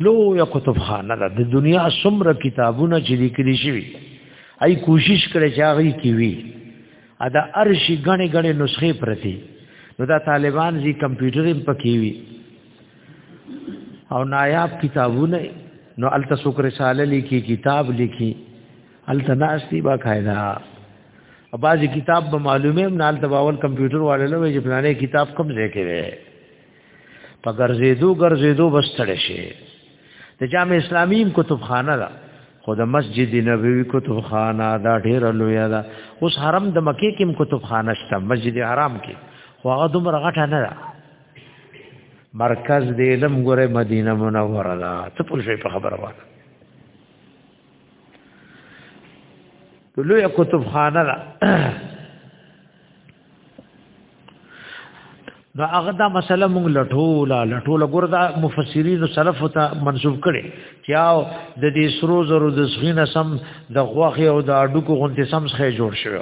لو یا کتابخانه ده د دنیا څومره کتابونه چې لیکل شوي ای کوشش کړي چې هغه کی وی ادا ارشي غني غني نسخه پرتی نو دا طالبان زی کمپیوټر په کې وی او نایاب کتابونه نو الته څوک رساله لیکي کتاب لیکي الته ناشتي با قاعده او بعضی کتاب به معلومه نه الته باول کمپیوټر والے له وجه پلانې کتاب کم ځای کې وي په ګرځېدو ګرځېدو بستړ شي د جامع اسلامي کتابخانه ده خو د مسجد نبوي کتابخانه دا ډېر لوی ده اوس حرم د مکه کې کتابخانه شته مسجد حرام کې خو هغه دومره غټه نه ده مرکز د علم ګره مدینه منوره ده ته په شي په خبره وایي لوی کتب خانه ده نو هغه دا مسله مونږ لټولا لټولا ګور دا مفسرین سلف ته منسوب کړي چې او د دې سرو زرو د سخینه سم د غوخي او د اډوکو غونته سم څخه جوړ شوی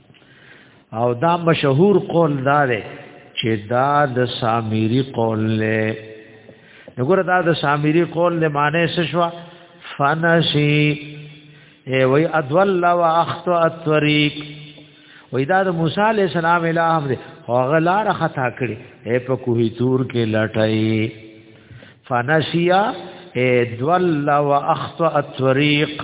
او دا مشهور قول دا دی چې دا د سامری قول له وګوره دا د سامری قول له معنی څه شو فنشی ای وی ادول و اخطا الطريق وی دا د موسی علی السلام الهام دی هغه لار خطا کړي ای په کوهی تور کې لټای فنشیا ای دول و اخطا الطريق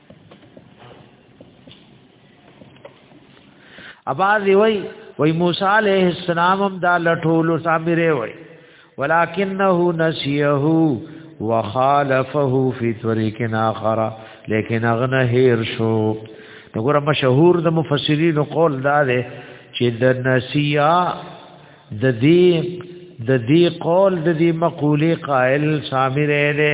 اباز وی وی موسی علیہ السلام هم دا لټول سامره وی ولکنه نسیه وخالفه فی طریق اخر لیکن اغنه هیر شو نګور مشهور د مفسرین قول دا دی چې د نسیا د دې د دې قول د دې مقوله قائل سامره دی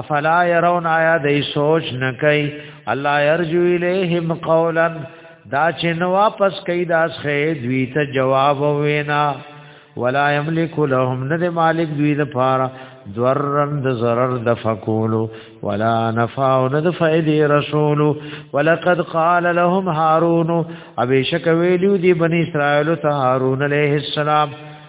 افلا يرون آیا دای سوچ نکای الله يرجو الیهم قولا دا چې نو واپس کای دا خې دوی ته جواب وینا ولا یملک لهم ند مالک دوی د پاره ذرن د zarar د فقولو ولا نفع ند فائدې رسول ولقد قال لهم هارون ابي شک ویلو دی بني اسرائيل ته هارون عليه السلام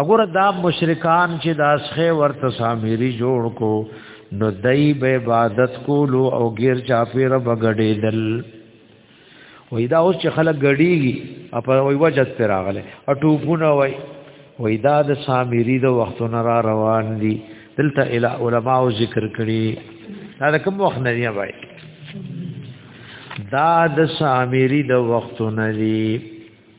اګوره دا مشرکان چې د اسخه ورته سامری جوړ کو نو دای به عبادت کولو او غیر چاپیره بغړېدل وای دا اوس چې خلک غړیږي اپ وای وجد پر راغله اټوپونه وای وای دا د سامری د وختونو را روان دي دلته اله علماء ذکر کړي دا کوم وخت نه دی وای دا د سامری د وختونو دی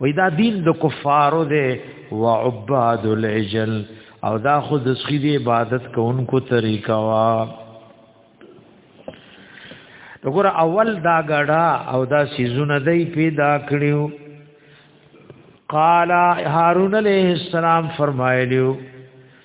وې دا دین د کفارو دی و عباد العجل او دا خود د سخی دی عبادت کوونکو طریقه وا وګوره اول دا غړا او دا سيزونه دی پیدا کړیو قال هارون علیہ السلام فرمایلیو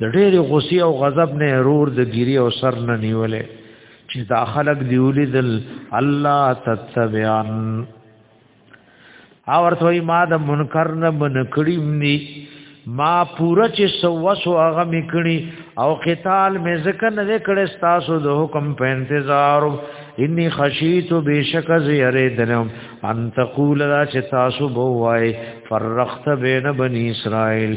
د ډېر غصې او غضب نه رور د ګيري او سر نه نیولې چې دا خلق دیولې دل الله تتبعن او ورته ما د منکر نه بنکړی مني ما پورا چې سوسو هغه میکړي او قتال مې ذکر نه کړې تاسو د حکم په انتظار انی خشیت بیشک از یریدنم ان تقول لا چې تاسو بوای فرخت بین بنی اسرائیل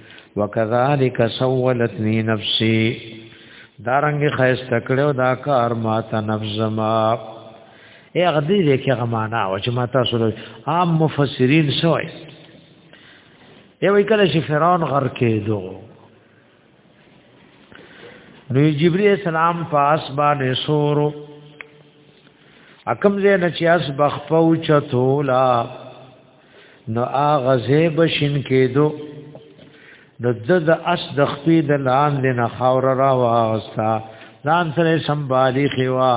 وکذالک سولتنی نفسی دارنګ خیسته کړو دا کار ما ته نفس ما اے غدی دې کې غمانا او چې ما تاسو له عام مفسرین سوې ای وای کله چې فرعون غر کېدو نو جبرئیل السلام پاس باندې سورو اکم زه نه چې اس بخپو چتولا نو هغه ځای به شین کېدو نو د د اس د خپې د لاندې نه خاوره را واغسته ځان سره سمبالي خوا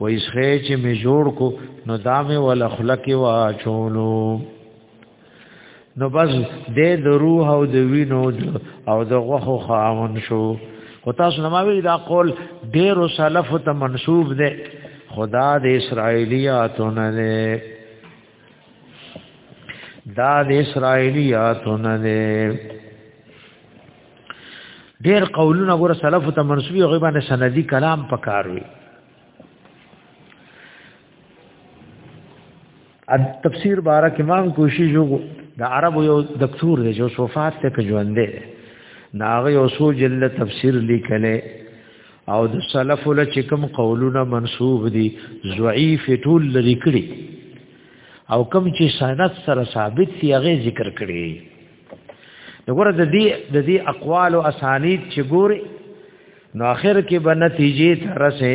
وې ښې چې مې جوړ کو نو دا مې ول خلق واچولو نو بس د د روح او د وینو او د غوخو خاون شو خو تاسو نه ما وی دا قول ډېر سلف ته منسوب دی خدا د اسرایلیاتو نه دا د اسرایلیاتو نه دی ډېر قولونه ګوره سلف ته منسوبي هغه باندې سندي کلام پکار وي ا تفسیر بارا کې ما کوشش وکړو د عربو یو دکتور دی جو صفات ته ژوند دی ناغه یو سو جل تفسیر لیکلې او د سلف له چکم قولونه منسوب دي ضعیف ټول لري کړی او کم چې سند سره ثابت سی هغه ذکر کړی وګوره د دې د دې اقوال او اسانید چې ګوري نو اخر کې به نتیجې ترسه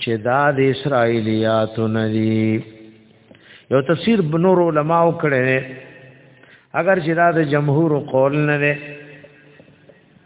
چې دا د اسرایلیات ندي یو تفسیر بنور علماء کړي اگر چې دا د جمهور قول نه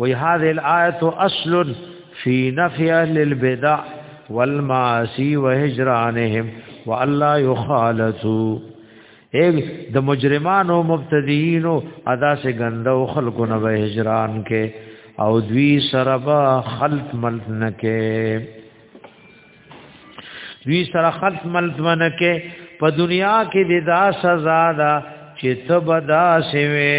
وی هذه الایت اصل فی نفی اهل البدع والمعاصی وهجرانهم والله یخالطوا ایګ د مجرمانو مبتدیینو ادا سے غندو خلقو نه هجران کې او دوی سره با خلط ملت نه کې دوی سره خلط ملت نه کې په دنیا کې د دا سزا دا چې تبدا سوي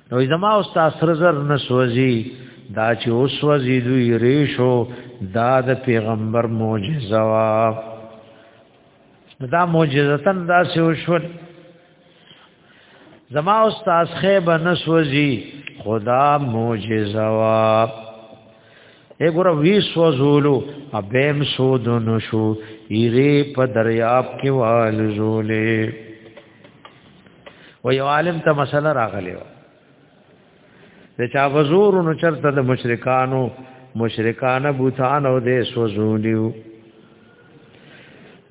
نو زما او تاسو سره زر نسوځي دا چې اوس وځي دوی ریشو دا د پیغمبر معجزه وا دا معجزتن دا څه وشول زما او تاسو خیبه نسوځي خدا معجزه وا اګوره وی سوزولو ابم سود نشو ایری په دریاب کې والزولې و یو عالم ته مسله راغلی و د چا وزور نو چرته د مشرکانو مشرکان بوتان او د سوزولیو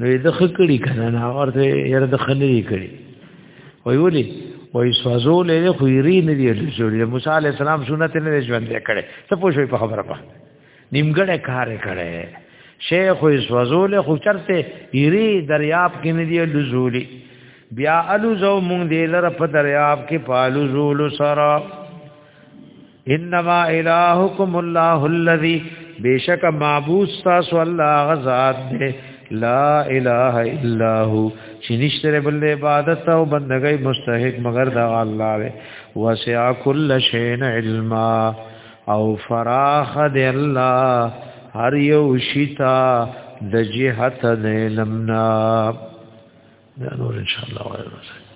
نو د خکړی کنه نه ورته یره د خنری کړی وای ولی وای سوزول له خو یری نه دی جوړی موسی علی السلام سنت نه ژوند کړي ته پوښوي په خبره په نیمګړی کار کړي شیخ سوزول خو چرته یری دریاب کې نه دی لزولی بیا الو زو مونږ دې لره په دریاب کې پالو زول سرا انما الہکم الله الذی بیشک معبود تاسو الله غزاد دې لا اله الا هو چې نشته بل عبادت او بندګۍ مستحق مگر دا الله وسع کل شین علما او فراخ دی الله هر یو شتا د جهت د علمنا دا نور ان شاء الله وایو